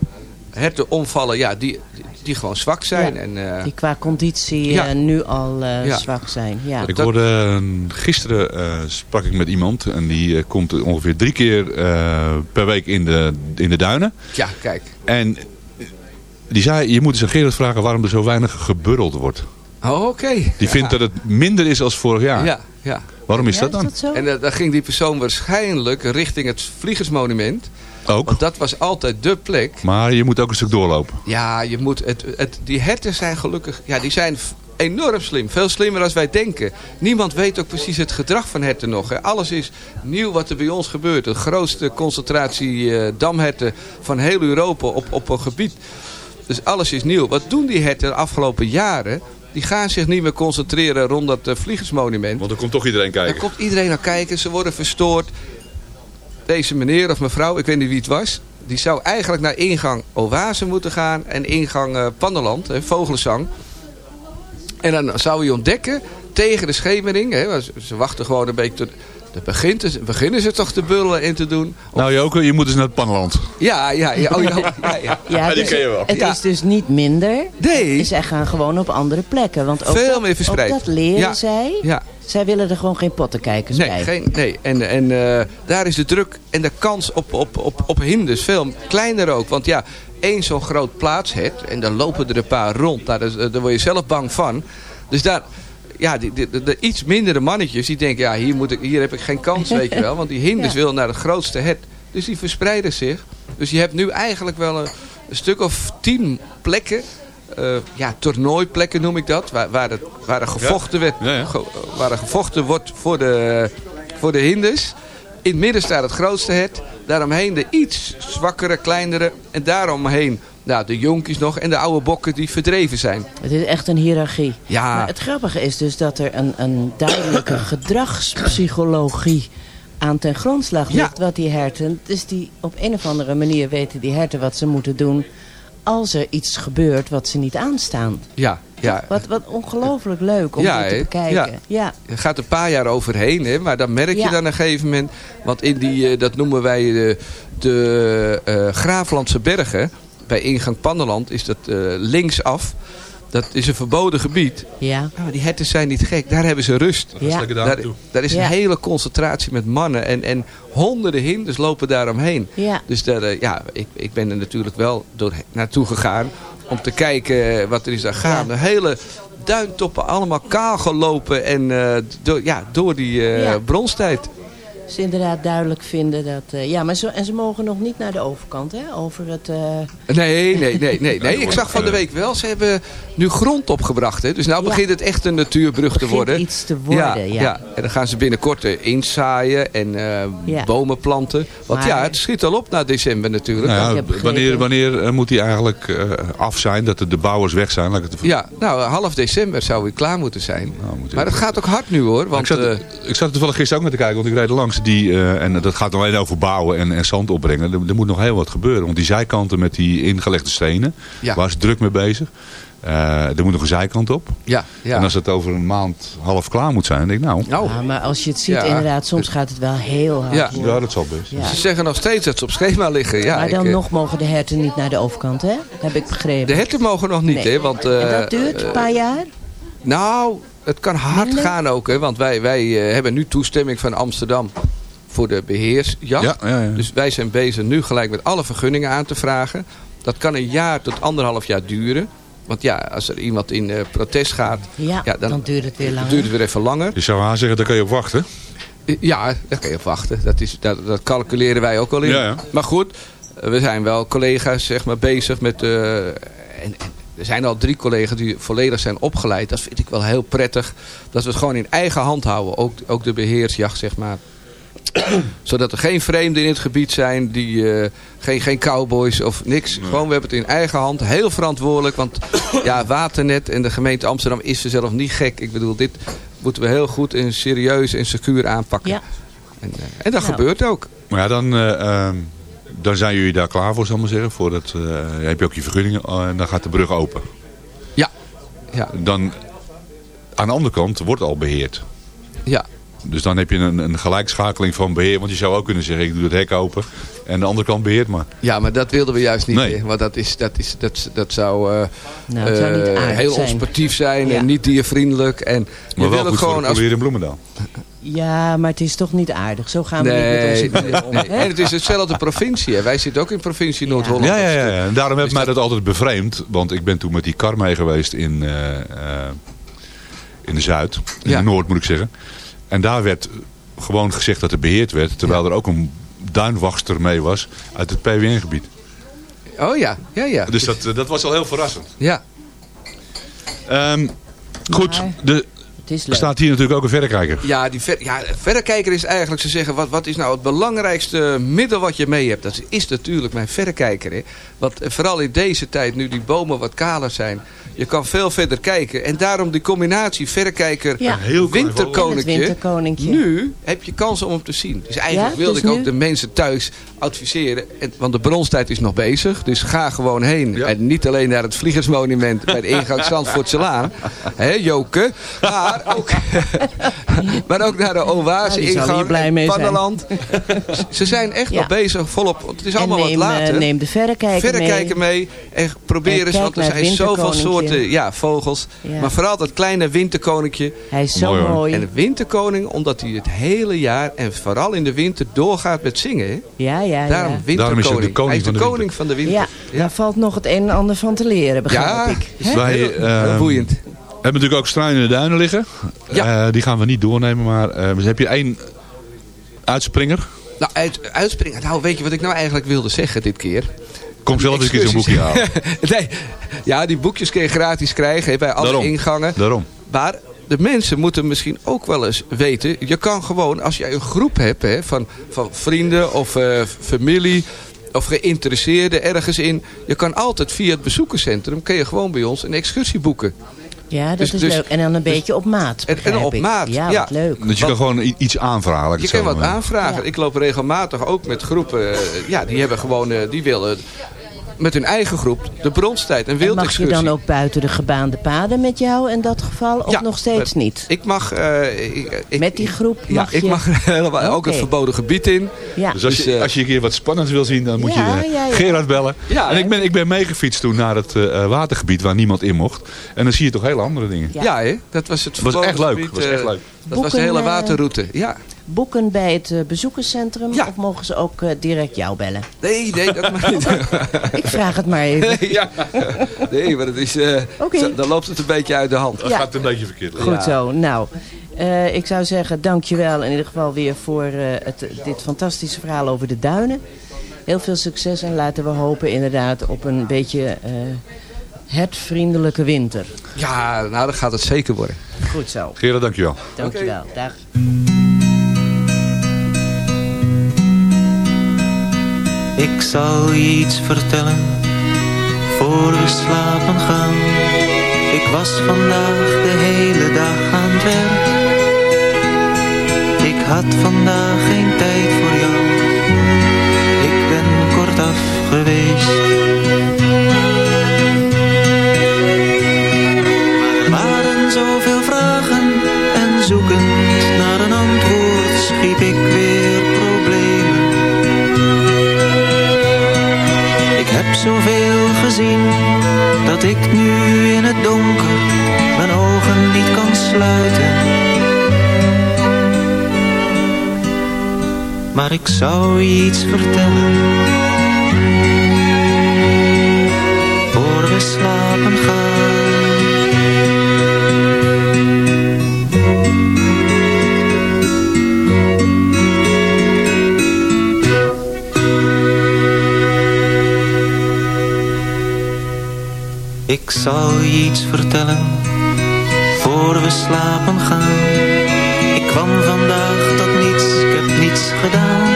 herten omvallen, ja, die, die, gewoon zwak zijn. Ja, En, eh, Die qua conditie Ja. eh, nu al eh, Ja. zwak zijn. Ja. Ik hoorde, gisteren eh, sprak ik met iemand en die komt ongeveer drie keer eh, per week in de, in de duinen. ja, kijk. En die zei, je moet eens aan Gerard vragen waarom er zo weinig geburreld wordt. Oh, oké. Die vindt dat het minder is als vorig jaar. Ja, ja. Waarom is dat dan? En uh, dan ging die persoon waarschijnlijk richting het Vliegersmonument. Ook. Want dat was altijd de plek. Maar je moet ook een stuk doorlopen. Ja, je moet het, het, die herten zijn gelukkig... Ja, die zijn enorm slim. Veel slimmer dan wij denken. Niemand weet ook precies het gedrag van herten nog. Hè. Alles is nieuw wat er bij ons gebeurt. De grootste concentratie eh, damherten van heel Europa op, op een gebied. Dus alles is nieuw. Wat doen die herten de afgelopen jaren? Die gaan zich niet meer concentreren rond dat uh, vliegersmonument. Want er komt toch iedereen kijken. Er komt iedereen naar kijken. Ze worden verstoord. Deze meneer of mevrouw, ik weet niet wie het was... die zou eigenlijk naar ingang Oase moeten gaan... en ingang uh, Panneland, hè, Vogelenzang. En dan zou je ontdekken, tegen de schemering... Hè, ze wachten gewoon een beetje tot... Dan begint, beginnen ze toch te bullen en te doen. Nou Joke, je moet eens naar het Pannenland. Ja, ja, ja. Oh, ja, ja, ja. ja die dus, ken je wel. Het Ja. is dus niet minder. Nee. Zij gaan gewoon op andere plekken. Want ook Veel dat, meer verspreid. Ook dat leren Ja. zij. Ja. Zij willen er gewoon geen pottenkijkers Nee, bij. geen, nee. en, en uh, daar is de druk en de kans op, op, op, op hinders veel kleiner ook. Want ja, één zo'n groot plaatshet en dan lopen er een paar rond. Daar, daar word je zelf bang van. Dus daar, ja, die, de, de, de iets mindere mannetjes die denken, ja, hier, moet ik, hier heb ik geen kans, weet je wel. Want die hinders Ja. willen naar het grootste het. Dus die verspreiden zich. Dus je hebt nu eigenlijk wel een, een stuk of tien plekken uh, ja, toernooiplekken noem ik dat. Waar, waar, het, waar, er gevochten werd, Ja, ja. ge- waar er gevochten wordt voor de, voor de hinders. In het midden staat het grootste het. Daaromheen de iets zwakkere, kleinere. En daaromheen nou, de jonkies nog. En de oude bokken die verdreven zijn. Het is echt een hiërarchie. Ja. Maar het grappige is dus dat er een, een duidelijke gedragspsychologie aan ten grondslag Ja. ligt wat die herten. Dus die op een of andere manier weten die herten wat ze moeten doen als er iets gebeurt wat ze niet aanstaan. Ja, ja. Wat, wat ongelooflijk leuk om Ja, dit te bekijken. Ja. Ja. Gaat een paar jaar overheen, hè, maar dan merk je Ja. dan een gegeven moment... Want in die, eh, dat noemen wij de, de eh, Graaflandse bergen. Bij ingang Panneland is dat eh, linksaf. Dat is een verboden gebied. Ja. Maar die herten zijn niet gek. Daar hebben ze rust. Ja. daar is Ja. een hele concentratie met mannen. En, en honderden hinders lopen daaromheen. Ja. Dus daar, eh, ja, ik, ik ben er natuurlijk wel door, naartoe gegaan. Om te kijken wat er is daar gaande. Hele duintoppen allemaal kaal gelopen. En eh, door, ja, door die bronstijd. Ze inderdaad duidelijk vinden dat... eh, ja, maar zo, en ze mogen nog niet naar de overkant, hè? Over het... eh, Nee, nee, nee, nee, nee. Ik zag van de week wel, ze hebben nu grond opgebracht. Hè? Dus nou Ja. begint het echt een natuurbrug te Begint worden. iets te worden, ja. En dan gaan ze binnenkort eh, inzaaien en eh, Ja. bomen planten. Want Maar- ja, het schiet al op na december natuurlijk. Nou ja, wanneer, wanneer moet die eigenlijk eh, af zijn? Dat de, de bouwers weg zijn? Laat ik het Ja, nou, half december zou hij klaar moeten zijn. maar het gaat ook hard nu hoor. Want, ik, zat, eh, ik zat er toevallig gisteren ook naar te kijken, want ik reed er langs. Die, eh, en dat gaat alleen over bouwen en, en zand opbrengen. Er, er moet nog heel wat gebeuren. Want die zijkanten met die ingelegde stenen, Ja. waar ze druk mee bezig. Eh, er moet nog een zijkant op. ja, ja. En als het over een maand half klaar moet zijn, dan denk ik nou... Nou, ja, maar als je het ziet, Ja. inderdaad, soms gaat het wel heel hard. Ja. dat zal best. Ja. ze zeggen nog steeds dat ze op schema liggen. Ja, maar dan ik, eh, nog mogen de herten niet naar de overkant, hè? Heb ik begrepen. De herten mogen nog niet, Nee. hè? Want, en eh, dat duurt een paar jaar? Nou, het kan hard Minder? gaan ook. Hè, want wij, wij eh, hebben nu toestemming van Amsterdam voor de beheersjacht. Ja, ja, ja. Dus wij zijn bezig nu gelijk met alle vergunningen aan te vragen. Dat kan een jaar tot anderhalf jaar duren. Want ja, als er iemand in eh, protest gaat, Ja, ja, dan, dan, duurt het weer langer. duurt het weer even langer. Je zou haar zeggen, daar kan je op wachten. Eh, Ja, daar kan je op wachten. Dat, is, dat, dat calculeren wij ook al in. Ja, ja. Maar goed, we zijn wel collega's zeg maar, bezig met... eh, en, en er zijn al drie collega's die volledig zijn opgeleid. Dat vind ik wel heel prettig. Dat we het gewoon in eigen hand houden. Ook, ook de beheersjacht, zeg maar. Zodat er geen vreemden in het gebied zijn. Die, eh, geen, geen cowboys of niks. Gewoon, we hebben het in eigen hand. Heel verantwoordelijk. Want ja, Waternet en de gemeente Amsterdam is er zelf niet gek. Ik bedoel, dit moeten we heel goed en serieus en secuur aanpakken. Ja. En, eh, en dat Nou. gebeurt ook. Maar ja, dan, eh, ehm, dan zijn jullie daar klaar voor, zal ik maar zeggen. Voordat, eh, heb je ook je vergunningen eh, en dan gaat de brug open. Ja. Ja. Dan, aan de andere kant wordt al beheerd. Ja. Dus dan heb je een, een gelijkschakeling van beheer. Want je zou ook kunnen zeggen, ik doe het hek open. En de andere kant beheert maar. Ja, maar dat wilden we juist niet. Nee. hè. Want dat, is, dat, is, dat, dat zou, eh, Nou, het zou niet aardig heel zijn. onsportief zijn Ja. en niet diervriendelijk. En je Maar wel wil goed gewoon voor de als... in Bloemendaal. Ja, maar het is toch niet aardig. Zo gaan we Nee, niet met onze nee, om. nee. En het is hetzelfde provincie. Hè. Wij zitten ook in provincie Noord-Holland. Ja, ja, ja, ja. En daarom heeft mij dat altijd bevreemd. Want ik ben toen met die kar mee geweest in, eh, eh, in de Zuid. In Ja. de Noord moet ik zeggen. En daar werd gewoon gezegd dat er beheerd werd. Terwijl er ook een duinwachter mee was uit het PWN-gebied. Oh ja, ja, ja. Dus dat, eh, dat was al heel verrassend. Ja. Ehm, goed, de, Het is er staat hier natuurlijk ook een verrekijker. Ja, die ver, ja, verrekijker is eigenlijk, ze zeggen, wat, wat is nou het belangrijkste middel wat je mee hebt? Dat is natuurlijk mijn verrekijker. Hè? Want eh, vooral in deze tijd, nu die bomen wat kaler zijn, je kan veel verder kijken. En daarom die combinatie verrekijker, Ja. Winterkoninkje. winterkoninkje. Nu heb je kans om hem te zien. Dus eigenlijk Ja, wilde dus ik ook de mensen thuis adviseren. En, want de bronstijd is nog bezig. Dus ga gewoon heen. Ja. En niet alleen naar het Vliegersmonument bij de ingang Zandvoortselaan. Hé Joke. Maar ook, maar ook naar de Nou, blij mee zijn. Pannenland. Ze zijn echt Ja. nog bezig volop. Het is allemaal neem, wat eh, later. neem de verrekijker, Verrekijker mee. En probeer En eens, want er zijn zoveel soorten ja, vogels. Ja. Maar vooral dat kleine winterkoninkje. Hij is zo Mooi. En de winterkoning, omdat hij het hele jaar en vooral in de winter doorgaat met zingen. Hè? Ja, ja, Daarom ja. is hij de koning hij is de van de koning van de winter. Ja, daar valt nog het een en ander van te leren, begrijp Ja, ik. Wij Heel, ehm, heel boeiend. Hebben natuurlijk ook struinen in de duinen liggen. Ja. Eh, die gaan we niet doornemen. Maar eh, dus heb je één uitspringer. Nou, uit, uitspringen. Nou, weet je wat ik nou eigenlijk wilde zeggen dit keer? Kom zelf eens een keer zo'n boekje halen. nee, ja, die boekjes kun je gratis krijgen bij alle Daarom. ingangen. Daarom. Maar de mensen moeten misschien ook wel eens weten... je kan gewoon, als jij een groep hebt hè, van, van vrienden of eh, familie... of geïnteresseerden ergens in... je kan altijd via het bezoekerscentrum... kun je gewoon bij ons een excursie boeken. Ja, dat Dus- is dus- leuk. En dan een beetje op maat, En, op ik. maat. Ja, ja. wat leuk. Dus je kan gewoon iets aanvragen. Je kan wat aanvragen. Ja. Ik loop regelmatig ook met groepen. eh, ja, die hebben gewoon, eh, die willen met hun eigen groep de bronstijd en En mag je dan ook buiten de gebaande paden met jou in dat geval? Of Ja, nog steeds niet? Ik mag... eh, ik, ik- Met die groep ja, ik je... mag helemaal ook het verboden gebied in. Ja. Dus als je, Dus, eh, als je een keer wat spannends wil zien, dan moet Ja, je eh, ja, ja. Gerard bellen. Ja, en ik ben, ik ben meegefietst toen naar het eh, watergebied waar niemand in mocht. En dan zie je toch hele andere dingen. Ja. Ja, hè? dat was het was echt leuk, gebied, was echt leuk. Dat was de hele waterroute. Ja. Boeken bij het eh, bezoekerscentrum? Of mogen ze ook eh, direct jou bellen? Nee, nee, dat mag niet. Ik vraag het maar even. Nee, ja. nee maar het is, eh, zo- dan loopt het een beetje uit de hand. Dat Ja. gaat een beetje verkeerd. Goed zo. Nou, eh, ik zou zeggen dankjewel in ieder geval weer voor eh, het, dit fantastische verhaal over de duinen. Heel veel succes en laten we hopen inderdaad op een beetje eh hertvriendelijke winter. Ja, nou dat gaat het zeker worden. Goed zo. Gerard, dankjewel. Dankjewel. Dag. Ik zal iets vertellen voor we slapen gaan. Ik was vandaag de hele dag aan het werk. Ik had vandaag geen tijd voor jou. Ik ben kortaf geweest. Maar ik zou iets vertellen. Voor we slapen gaan. Ik zal iets vertellen voor we slapen gaan. Ik kwam vandaag tot niets, ik heb niets gedaan.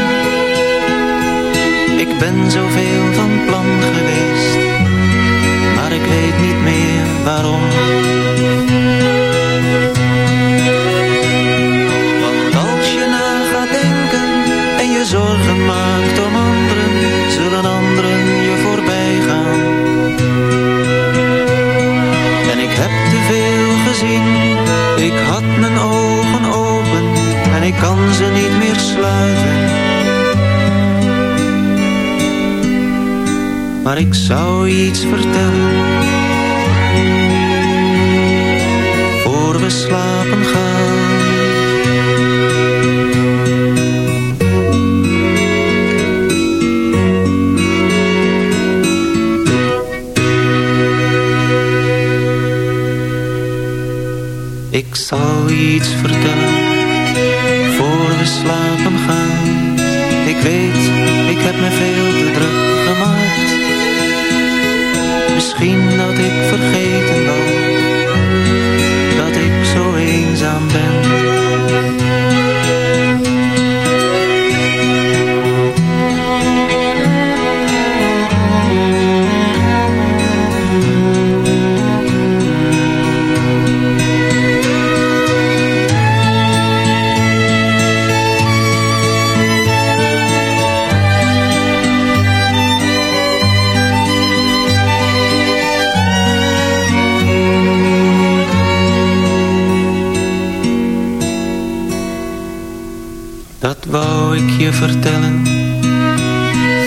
Ik ben zoveel van plan geweest, maar ik weet niet meer waarom. Want als je na gaat denken en je zorgen maakt om anderen, zullen anderen je voorbij gaan. En ik heb te veel ik had mijn ogen open en ik kan ze niet meer sluiten. Maar ik zou iets vertellen, voor we slapen gaan. Zal iets vertellen, voor we slapen gaan. Ik weet, ik heb me veel te druk gemaakt. Misschien dat ik vergeten wou, dat ik zo eenzaam ben. Je vertellen,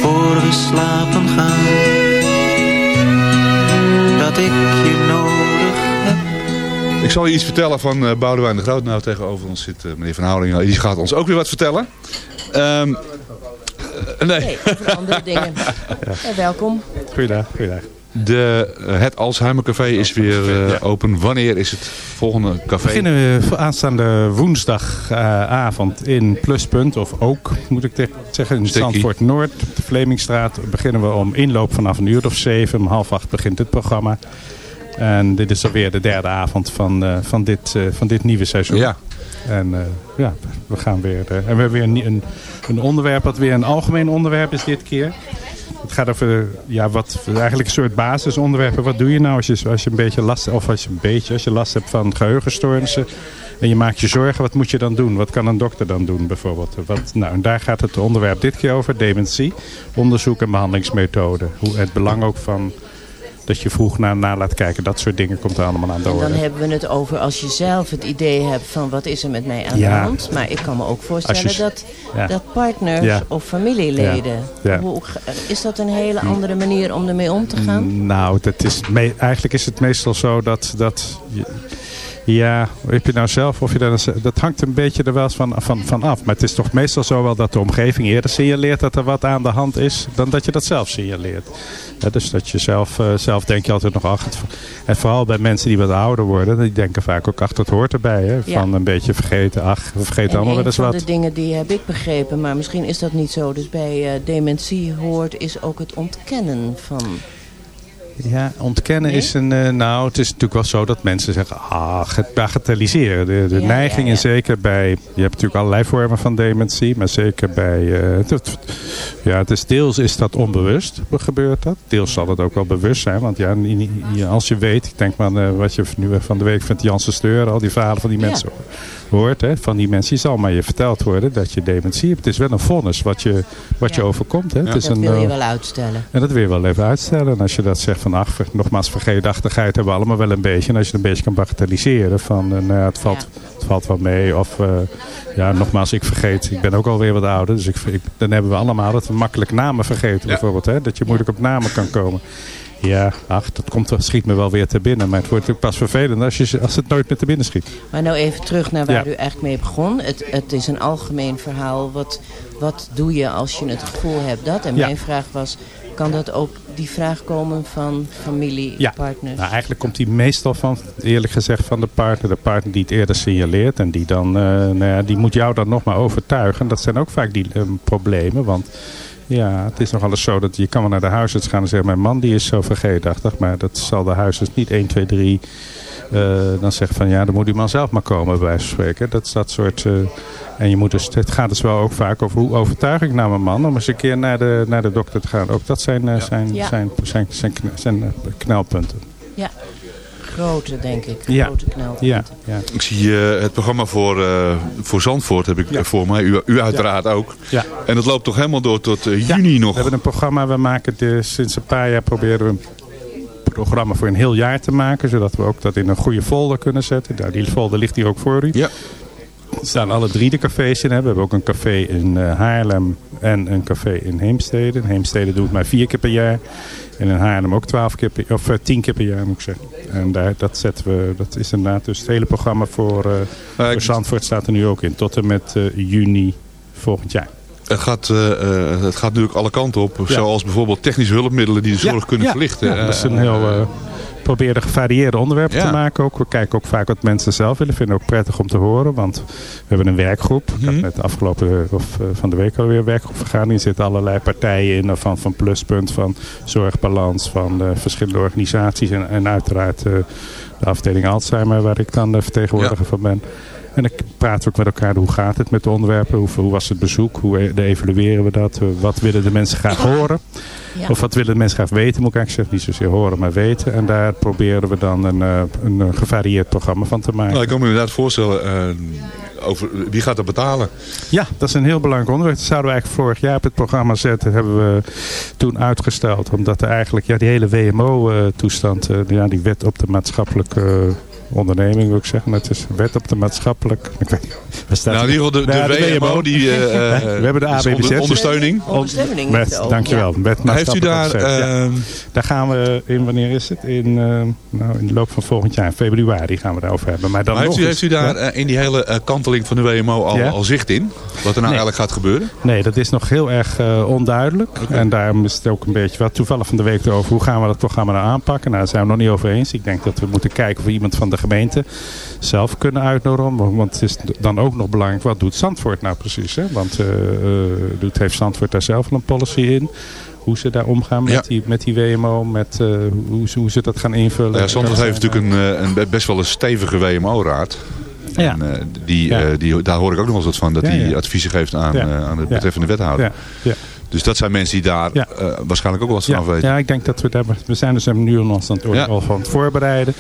voor we slapen gaan. Dat ik je nodig heb. Ik zal je iets vertellen van uh, Boudewijn de Groot. Nou, tegenover ons zit uh, meneer Van Houwelingen. Die gaat ons ook weer wat vertellen. Um, uh, nee. nee, over andere dingen. ja. welkom. Goeiedag, goeiedag. De, uh, het Alzheimer Café is weer uh, ja. open. Wanneer is het volgende café? We beginnen we aanstaande woensdagavond uh, in Pluspunt. Of ook, moet ik zeggen, in Zandvoort Noord. Op de Vlemingstraat beginnen we om inloop vanaf een uur of zeven. Om half acht begint het programma. En dit is alweer de derde avond van, uh, van, dit, uh, van dit nieuwe seizoen. Ja. En uh, ja, we gaan weer. en we hebben weer een, een, een onderwerp wat weer een algemeen onderwerp is dit keer. Het gaat over ja, wat, eigenlijk een soort basisonderwerpen. Wat doe je nou als je, als je een beetje last of als je een beetje als je last hebt van geheugenstoornissen en je maakt je zorgen, wat moet je dan doen? Wat kan een dokter dan doen bijvoorbeeld? Wat, nou, en daar gaat het onderwerp dit keer over, dementie, onderzoek en behandelingsmethoden. Hoe, het belang ook van dat je vroeg naar na laat kijken. Dat soort dingen komt er allemaal aan de orde. En dan hebben we het over als je zelf het idee hebt van wat is er met mij aan Ja. de hand. Maar ik kan me ook voorstellen je- dat, ja. dat partners Ja. of familieleden... Hoe, is dat een hele andere manier om ermee om te gaan? Nou, dat is me- eigenlijk is het meestal zo dat, dat je, Ja, heb je nou zelf, of je dat, dat hangt een beetje er wel eens van, van, van af. Maar het is toch meestal zo wel dat de omgeving eerder signaleert dat er wat aan de hand is, dan dat je dat zelf signaleert. Ja, dus dat je zelf, eh, zelf denk je altijd nog achter. En vooral bij mensen die wat ouder worden, die denken vaak ook achter het hoort erbij. Hè? Van Ja. een beetje vergeten, ach, we vergeten En allemaal wel een eens van wat. de dingen die heb ik begrepen, maar misschien is dat niet zo. Dus bij eh, dementie hoort is ook het ontkennen van... Ja, ontkennen Nee? is een... eh, nou, het is natuurlijk wel zo dat mensen zeggen... Ah, het bagatelliseren. De, de Ja, neiging ja, is zeker bij... Je hebt natuurlijk allerlei vormen van dementie. Maar zeker bij... eh, ja, het is deels is dat onbewust gebeurt dat. Deels zal het ook wel bewust zijn. Want ja, als je weet... Ik denk maar eh, wat je nu van de week van Janssen Steur... Al die verhalen van die mensen hoort. Hè, van die mensen. Je zal maar je verteld worden dat je dementie hebt. Het is wel een vonnis wat je, wat je overkomt. Hè. Het is dat een, wil je eh, wel uitstellen. en dat wil je wel even uitstellen. En als je dat zegt van, ach, nogmaals, vergeetachtigheid hebben we allemaal wel een beetje. En als je het een beetje kan bagatelliseren van, eh, nou ja, het, valt, het valt wel mee. Of, eh, ja, nogmaals, ik vergeet, ik ben ook alweer wat ouder. Dus ik, ik- dan hebben we allemaal dat we makkelijk namen vergeten bijvoorbeeld. Hè? Dat je moeilijk op namen kan komen. Ja, ach, dat komt, dat schiet me wel weer te binnen. Maar het wordt natuurlijk pas vervelend als, je, als het nooit meer te binnen schiet. Maar nou even terug naar waar Ja. u eigenlijk mee begon. Het, het is een algemeen verhaal. Wat, wat doe je als je het gevoel hebt dat? En Ja. mijn vraag was, kan dat ook die vraag komen van familie, Ja. partners? Nou, eigenlijk komt die meestal van, eerlijk gezegd, van de partner. De partner die het eerder signaleert. En die dan, eh, nou ja, die moet jou dan nog maar overtuigen. Dat zijn ook vaak die eh, problemen. Want ja, het is nogal eens zo dat je kan wel naar de huisarts gaan en zeggen... mijn man die is zo vergeetachtig. Maar dat zal de huisarts niet 1, 2, 3... eh, dan zeggen van ja, dan moet die man zelf maar komen bij wijze van spreken. Dat is dat soort... eh, en je moet dus, het gaat dus wel ook vaak over hoe overtuig ik nou mijn man om eens een keer naar de, naar de dokter te gaan. Ook dat zijn, eh, zijn, Ja. zijn, zijn, zijn, eh, knelpunten. Ja, grote denk ik. Ja. Grote knelpunten. Ja, ja. Ik zie eh, het programma voor, eh, voor Zandvoort heb ik eh, voor mij. U, u uiteraard ook. Ja. En dat loopt toch helemaal door tot juni nog. We hebben een programma, we maken de, sinds een paar jaar proberen we een programma voor een heel jaar te maken. Zodat we ook dat in een goede folder kunnen zetten. Nou, die folder ligt hier ook voor u. Ja. Er staan alle drie de cafés in. Hè. We hebben ook een café in eh, Haarlem en een café in Heemstede. In Heemstede doet maar vier keer per jaar. En in Haarlem ook twaalf keer per, of eh, tien keer per jaar moet ik zeggen. En daar, dat zetten we, dat is inderdaad dus het hele programma voor, eh voor Zandvoort staat er nu ook in. Tot en met juni volgend jaar. Het gaat, eh, het gaat natuurlijk alle kanten op. Ja. Zoals bijvoorbeeld technische hulpmiddelen die de zorg kunnen ja, verlichten. Ja, dat is een heel... eh proberen gevarieerde onderwerpen Ja. te maken. Ook. We kijken ook vaak wat mensen zelf willen. Vinden ook prettig om te horen. Want we hebben een werkgroep. Ik Mhm. had net de afgelopen of eh, van de week alweer een werkgroepvergadering. Er zitten allerlei partijen in. Van, van Pluspunt, van Zorgbalans, van eh, verschillende organisaties. En, en uiteraard eh, de afdeling Alzheimer waar ik dan de vertegenwoordiger van ben. En dan praten we ook met elkaar. Hoe gaat het met de onderwerpen? Hoe, hoe was het bezoek? Hoe e- evalueren we dat? Wat willen de mensen graag horen? Ja. Of wat willen de mensen graag weten, moet ik eigenlijk zeggen. Niet zozeer horen, maar weten. En daar proberen we dan een, eh, een, eh, gevarieerd programma van te maken. Nou, ik kan me inderdaad voorstellen, eh, over, wie gaat dat betalen? Ja, dat is een heel belangrijk onderwerp. Dat zouden we eigenlijk vorig jaar op het programma zetten. Hebben we toen uitgesteld. Omdat er eigenlijk ja, die hele WMO-toestand, ja, die wet op de maatschappelijke eh, onderneming wil ik zeggen. Het is wet op de maatschappelijk... Ik weet staat Nou, in die? ieder geval de- de Ja, WMO, die, eh, Ja, eh, we hebben de ABBZ. onder- ondersteuning. Ondersteuning er ook, dankjewel. ja. Wet Heeft u daar, ja. ehm, Daar gaan we in, wanneer is het? In, eh, nou, in de loop van volgend jaar, in februari gaan we daarover hebben. Maar dan Maar heeft, nog u, eens- heeft u daar Ja. in die hele kanteling van de WMO al, Ja. al zicht in? Wat er nou Nee. eigenlijk gaat gebeuren? Nee, dat is nog heel erg eh, onduidelijk. En daarom is het ook een beetje wat toevallig van de week erover. Hoe gaan we dat programma nou aanpakken? Nou, daar zijn we nog niet over eens. Ik denk dat we moeten kijken of we iemand van de gemeente zelf kunnen uitnodigen. Want het is dan ook nog belangrijk, wat doet Zandvoort nou precies? Hè? Want doet, heeft Zandvoort daar zelf een policy in? Hoe ze daar omgaan met, Ja. die, met die WMO, met eh, hoe, ze- hoe ze dat gaan invullen. Ja, Zandvoort heeft natuurlijk een, een best wel een stevige WMO-raad. Ja. En die, Ja. die, daar hoor ik ook nog wel eens wat van. Dat hij adviezen geeft aan, aan de betreffende wethouder. Ja. Dus dat zijn mensen die daar Ja. eh, waarschijnlijk ook wel wat van Ja, weten. ja, ik denk dat we daar... We zijn dus nu ons aan het, Ja. al van het voorbereiden.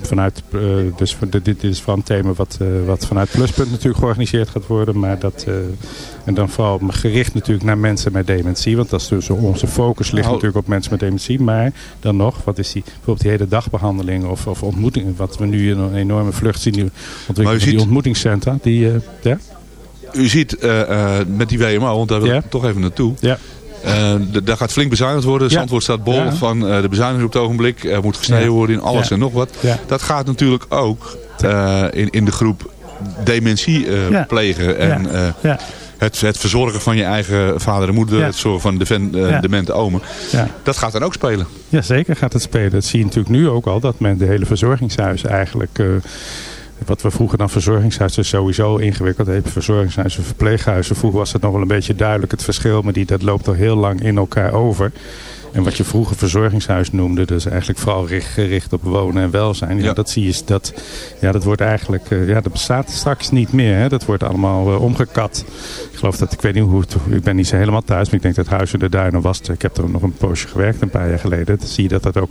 Vanuit, eh, dus dit, dit is van een thema wat, eh, wat vanuit Pluspunt natuurlijk georganiseerd gaat worden. Maar dat, en dan vooral gericht natuurlijk naar mensen met dementie. Want dat is dus onze focus ligt Nou. natuurlijk op mensen met dementie. Maar dan nog, wat is die, bijvoorbeeld die hele dagbehandeling of, of ontmoeting. Wat we nu in een enorme vlucht zien. Die ontwikkelen die ontmoetingscentra. Die, ja? U ziet eh, eh, met die WMO, want daar wil ik toch even naartoe. Ja. Eh, daar gaat flink bezuinigd worden. Ja. Zandvoort staat bol Ja. van de bezuiniging op het ogenblik. Er moet gesneden Ja. worden in alles en nog wat. Dat gaat natuurlijk ook in, in de groep dementie plegen. En het, het verzorgen van je eigen vader en moeder. Ja. Het zorgen van de ven- Ja. demente omen. Ja. Dat gaat dan ook spelen. Ja, zeker gaat het spelen. Dat zie je natuurlijk nu ook al. Dat men de hele verzorgingshuizen eigenlijk... wat we vroeger dan verzorgingshuizen sowieso ingewikkeld hebben. Verzorgingshuizen, verpleeghuizen. Vroeger was het nog wel een beetje duidelijk het verschil. Maar die, dat loopt al heel lang in elkaar over. En wat je vroeger verzorgingshuis noemde. Dus eigenlijk vooral richt- gericht op wonen en welzijn. Ja, Ja. Dat zie je. Dat, ja, dat wordt eigenlijk... eh, ja, dat bestaat straks niet meer. Hè. Dat wordt allemaal eh, omgekat. Ik geloof dat... Ik weet niet hoe het... Ik ben niet zo helemaal thuis. Maar ik denk dat Huis in de Duinen was. Ik heb er nog een poosje gewerkt. Een paar jaar geleden. Dan zie je dat dat ook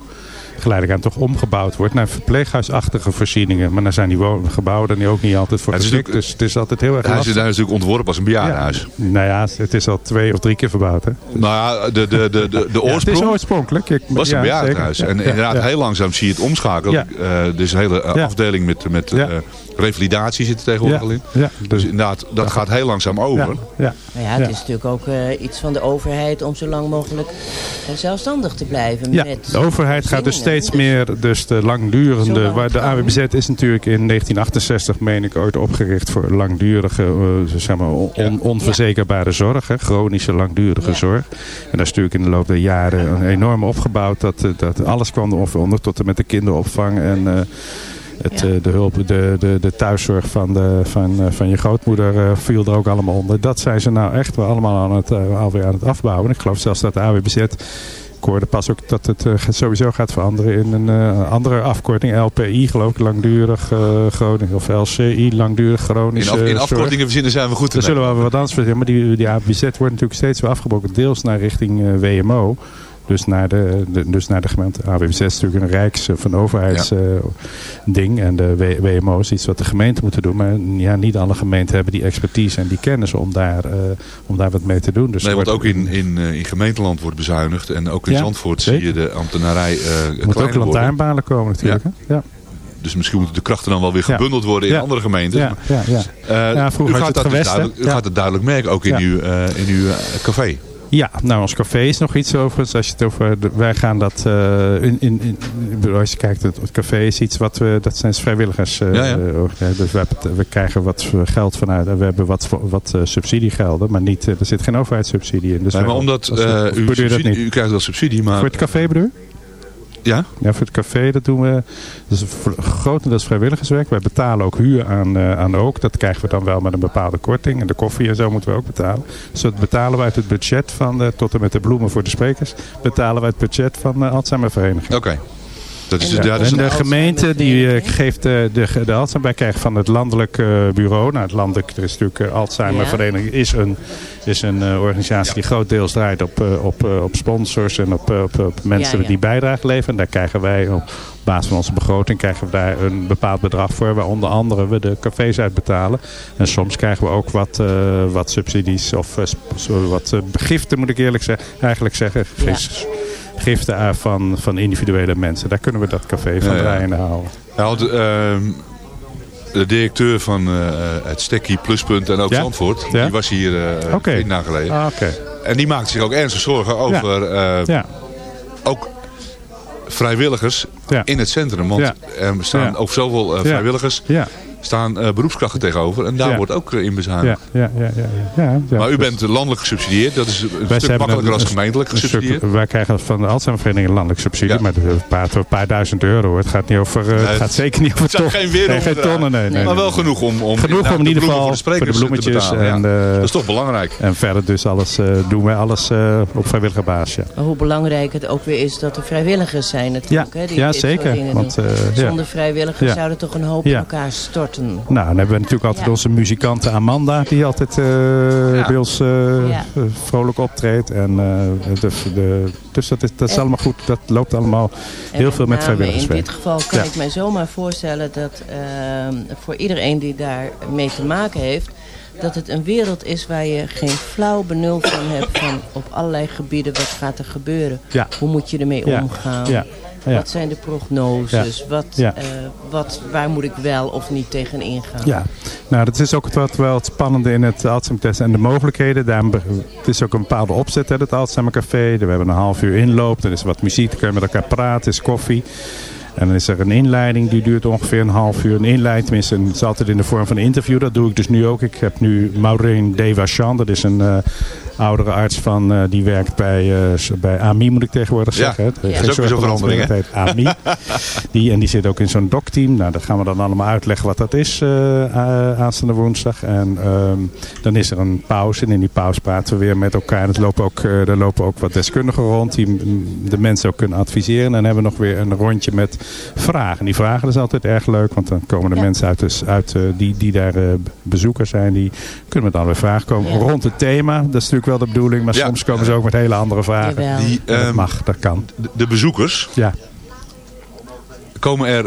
geleidelijk aan toch omgebouwd wordt naar verpleeghuisachtige voorzieningen. Maar dan zijn die gebouwen dan ook niet altijd voor Het geschikt. Dus het is altijd heel erg Hij is, lastig. hij is natuurlijk ontworpen als een bejaardenhuis. Nou ja, het is al twee of drie keer verbouwd. Hè? Nou ja, de, de, de, de, de Ja, het is oorsprong oorspronkelijk. Ik, was een ja, bejaardenhuis. En inderdaad, heel langzaam zie je het omschakelen. Eh, is een hele eh, afdeling met, met Ja. Revalidatie zit er tegenwoordig Ja. al in. Ja. Dus inderdaad, dat gaat heel langzaam over. Ja. Ja. Maar ja, het Ja. is natuurlijk ook eh, iets van de overheid om zo lang mogelijk eh, zelfstandig te blijven. Ja, met de overheid gaat dus steeds meer, dus de langdurende, lang waar de. AWBZ is natuurlijk in 1968, meen ik, ooit opgericht voor langdurige, eh, zeg maar, on- onverzekerbare zorg, hè, chronische langdurige Ja. zorg. En dat is natuurlijk in de loop der jaren enorm opgebouwd, dat, dat alles kwam er onder, tot en met de kinderopvang en... het, Ja. eh, de hulp, de, de, de thuiszorg van, de, van, eh, van je grootmoeder eh, viel er ook allemaal onder. Dat zijn ze nou echt wel allemaal aan het, eh, alweer aan het afbouwen. En ik geloof zelfs dat de AWBZ ik hoorde pas ook dat het sowieso gaat veranderen in een eh, andere afkorting. LPI geloof ik, langdurig uh, Groningen. Of LCI, langdurig In, af, in afkortingen verzinnen zijn we goed. Daar zullen we wel wat anders verzinnen. Maar die, die ABZ wordt natuurlijk steeds weer afgebroken. Deels naar richting WMO. Dus naar de, de- dus naar de gemeente. AWBZ is natuurlijk een rijks eh, van overheids eh, ding. En de WMO is iets wat de gemeente moeten doen. Maar ja, niet alle gemeenten hebben die expertise en die kennis om daar, eh, om daar wat mee te doen. Dus Nee, want wordt- ook in, in, eh, in gemeenteland wordt bezuinigd. En ook in Ja, Zandvoort zeker. zie je de ambtenarij eh Er moeten ook lantaarnbalen komen natuurlijk. hè? Ja. Dus misschien moeten de krachten dan wel weer Ja. gebundeld worden in Ja. andere gemeentes. Ja, ja, ja. Eh, Ja, u gaat, het dat dus gewest, duidelijk, u Ja. gaat het duidelijk merken, ook in Ja. uw, eh, in uw eh, café. Ja, nou ons café is nog iets over. Als je het over de- wij gaan dat eh, in, in, in, als je kijkt, het, het café is iets wat we, dat zijn vrijwilligers. eh, Ja, ja. eh, dus we, we krijgen wat geld vanuit. en We hebben wat, wat subsidiegelden, maar niet, er zit geen overheidssubsidie in. Dus Nee, maar omdat u, subsidie- u krijgt wel subsidie, maar... Voor het café bedoel? Ja? Ja, voor het café dat doen we. Dat is grotendeels vrijwilligerswerk. Wij betalen ook huur aan, eh, aan ook. Dat krijgen we dan wel met een bepaalde korting. En de koffie en zo moeten we ook betalen. Dus dat betalen we uit het budget van, de, tot en met de bloemen voor de sprekers, betalen we het budget van de Alzheimervereniging. Oké. Dat is, Ja, ja, dat is en de gemeente die eh, geeft eh, de, de Alzheimer wij krijgen van het landelijk eh, bureau. Nou, het landelijk, er is natuurlijk eh, Alzheimervereniging is een, is een eh, organisatie die grootdeels draait op, eh, op, eh, op sponsors en op, eh, op, op mensen die bijdrage leveren. En daar krijgen wij op basis van onze begroting krijgen we daar een bepaald bedrag voor. Waar onder andere we de cafés uit betalen. En soms krijgen we ook wat, eh, wat subsidies of eh, wat eh, giften moet ik eerlijk zeggen. Eigenlijk zeggen. Giften eh, van, van individuele mensen. Daar kunnen we dat café van Ja, draaien houden. Ja, want, ehm, de directeur van eh, het Stekkie Pluspunt en ook Ja? Zandvoort, Ja? die was hier eh Oké. een dagen geleden. Ah. En die maakte zich ook ernstig zorgen over eh, Ja. ook vrijwilligers in het centrum. Want er staan Ja. over zoveel eh, Ja. vrijwilligers Ja. Staan eh, beroepskrachten tegenover. En daar Ja. wordt ook eh, in bezuinigd. ja, ja, ja, ja, ja, ja. Maar u Dus bent landelijk gesubsidieerd. Dat is een wij stuk makkelijker als gemeentelijk een stuk- gesubsidieerd. wij krijgen van de Alzheimervereniging een landelijke subsidie. Ja. Maar praten we een paar duizend euro. hoor. Het gaat, niet over, eh, het het- gaat zeker niet over Het zijn ton- geen nee, wereld. geen tonnen. Nee, nee, maar wel genoeg om, om Genoeg om in de ieder bloemen geval voor de voor de sprekers te bloemetjes. betalen. En, ja. eh, dat is toch belangrijk. En verder dus alles, eh, doen wij alles eh, op vrijwillige basis. Hoe belangrijk het ook weer is dat er vrijwilligers zijn natuurlijk. Ja, hè, die ja, dit soort zeker, want, eh. Zonder vrijwilligers zouden toch een hoop in elkaar storten. Nou, dan hebben we natuurlijk altijd Ja. onze muzikante Amanda, die altijd eh, bij ons eh, Ja. vrolijk optreedt. En, eh, de, de, dus dat is, dat is En- allemaal goed. Dat loopt allemaal heel veel met name In vrijwilligerswerk. dit geval kan Ja. ik mij zomaar voorstellen dat ehm, voor iedereen die daar mee te maken heeft... dat het een wereld is waar je geen flauw benul van hebt van op allerlei gebieden wat gaat er gebeuren. Ja. Hoe moet je ermee Ja. omgaan? Ja. Ja. Wat zijn de prognoses? Ja. Wat, Ja. eh, wat, waar moet ik wel of niet tegen ingaan? Ja, nou dat is ook wat wel het spannende in het Alzheimer-test en de mogelijkheden. Daarom, het is ook een bepaalde opzet, hè, het Alzheimer Café. We hebben een half uur inloop, er is wat muziek, dan kun je met elkaar praten, er is koffie. En dan is er een inleiding, die duurt ongeveer een half uur. Een inleiding, tenminste, het is altijd in de vorm van een interview. Dat doe ik dus nu ook. Ik heb nu Maureen Devachan, dat is een eh, oudere arts van, eh, die werkt bij, eh, s- bij AMI, moet ik tegenwoordig Ja, zeggen. hè. ja. Geen Dat is ook weer zo'n verandering, heet AMI. Die, en die zit ook in zo'n docteam. Nou, dat gaan we dan allemaal uitleggen wat dat is eh, aanstaande woensdag. En ehm, dan is er een pauze. En in die pauze praten we weer met elkaar. En het lopen ook, eh, er lopen ook wat deskundigen rond die de mensen ook kunnen adviseren. En dan hebben we nog weer een rondje met vragen. En die vragen dat is altijd erg leuk. Want dan komen de mensen uit, de, uit die, die daar bezoekers zijn. Die kunnen met allerlei vragen komen. Ja. Rond het thema. Dat is natuurlijk wel de bedoeling. Maar Ja. soms komen ze ook met hele andere vragen. Jawel. Die, dat ehm, mag, dat kan. de, de bezoekers, Ja. komen er...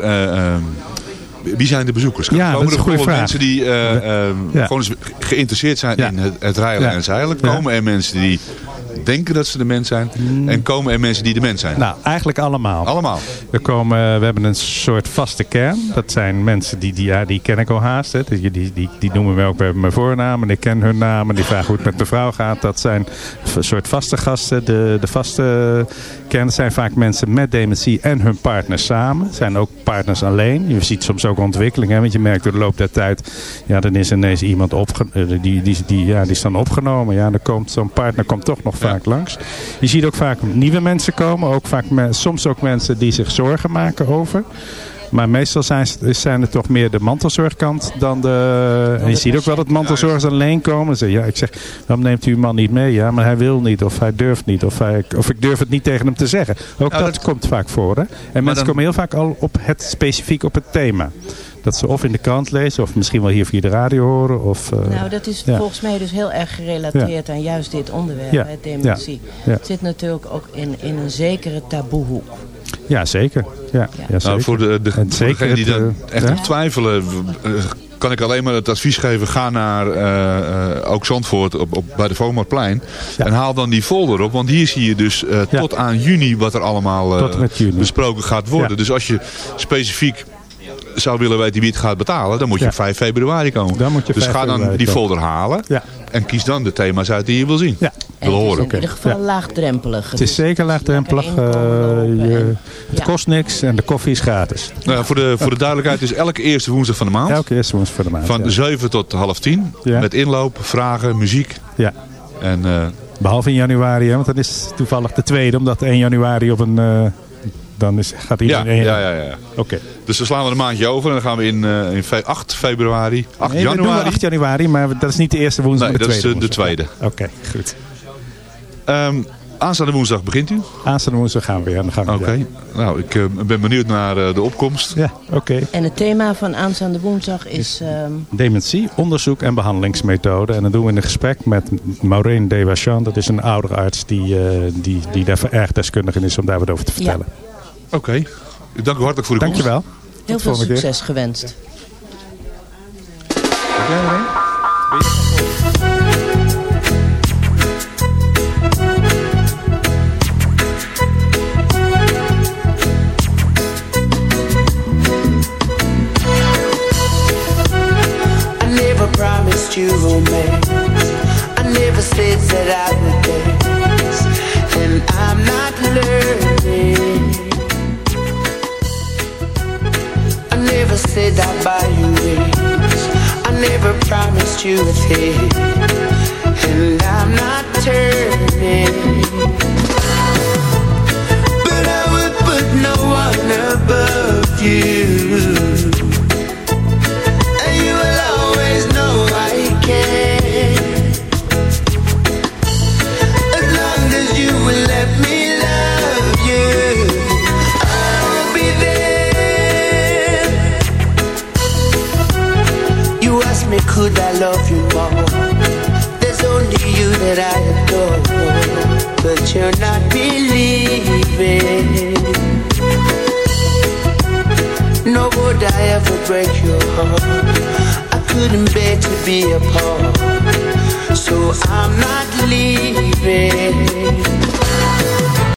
eh, wie zijn de bezoekers? Ja, dat komen is er vraag. mensen die eh, ehm, Ja. gewoon geïnteresseerd zijn Ja. in het, het rijden en zeilen? Komen er mensen die denken dat ze de mens zijn? En komen er mensen die de mens zijn? Nou, eigenlijk allemaal. Allemaal? Er komen, we hebben een soort vaste kern. Dat zijn mensen die, die, ja, die ken ik al haast. Hè. Die, die, die, die noemen me ook bij mijn voornaam. En ik ken hun namen. Die vragen hoe het met mijn vrouw gaat. Dat zijn een soort vaste gasten. De, de vaste kern zijn vaak mensen met dementie en hun partners samen. Het zijn ook partners alleen. Je ziet soms ook ontwikkelingen. Want je merkt door de loop der tijd. Ja, dan is ineens iemand opge eh, die, die, die, ja, die is dan opgenomen. Ja, dan komt zo'n partner komt toch nog vaak langs. Je ziet ook vaak nieuwe mensen komen. Ook vaak soms ook mensen die zich zorgen maken over. Maar meestal zijn, zijn het toch meer de mantelzorgkant dan de... En je ziet ook wel dat mantelzorgers alleen komen. Ze, ja, ik zeg, waarom neemt u uw man niet mee? Ja, maar hij wil niet of hij durft niet. Of, hij, of ik durf het niet tegen hem te zeggen. Ook Nou, dat, dat- komt vaak voor. Hè? En mensen dan- komen heel vaak al op het, specifiek op het thema. Dat ze of in de krant lezen of misschien wel hier via de radio horen. Of, eh, Nou, dat is ja. volgens mij dus heel erg gerelateerd aan juist dit onderwerp, Ja. hè, dementie. Ja. Ja. Het zit natuurlijk ook in, in een zekere taboehoek. Ja, zeker. Ja, ja. zeker. Nou, voor de, de, voor zeker degenen die dan eh, echt nog twijfelen, eh, kan ik alleen maar het advies geven. Ga naar eh, ook Zandvoort op, op, bij de Vomarplein. En haal dan die folder op. Want hier zie je dus Ja. tot aan juni wat er allemaal besproken gaat worden. Ja. Dus als je specifiek zou willen weten wie het gaat betalen, dan moet je Ja. op 5 februari komen. Dan moet je dus 5 ga dan die komen. folder halen. Ja. En kies dan de thema's uit die je wil zien. Ja. En Wil het is horen. in ieder geval laagdrempelig. Het is zeker laagdrempelig. Eh, het Ja. kost niks en de koffie is gratis. Nou, voor, de, voor de duidelijkheid is elke eerste woensdag van de maand. Elke eerste woensdag voor de maand. Van ja. 7 tot half 10. Ja. Met inloop, vragen, muziek. Ja. En eh, Behalve in januari, hè, want dan is toevallig de tweede, omdat 1 januari op een... eh, dan is, gaat ja, iedereen... ja, ja, ja. Oké. Dus dan slaan we een maandje over en dan gaan we in, eh, in fe- 8 februari, 8 Nee, we doen januari. 8 januari, maar dat is niet de eerste woensdag, Nee, maar dat is tweede de, de tweede. Oké, goed. Ehm, aanstaande woensdag begint u. Aanstaande woensdag gaan we weer aan de gang. Oké. Nou, ik eh, ben benieuwd naar eh, de opkomst. Ja, oké. En het thema van aanstaande woensdag is... ehm, Dementie, onderzoek en behandelingsmethode. En dat doen we in een gesprek met Maureen Devachan. Dat is een oudere arts die, eh, die, die daar erg deskundig in is om daar wat over te vertellen. Oké. Ik dank u hartelijk voor de komst. Dankjewel. heel veel succes gewenst. Never said I'd buy you rings. I never promised you a thing. And I'm not turning. But I would put no one above you. Could I love you more? There's only you that I adore, but you're not believing. Nor would I ever break your heart. I couldn't bear to be apart. So I'm not leaving.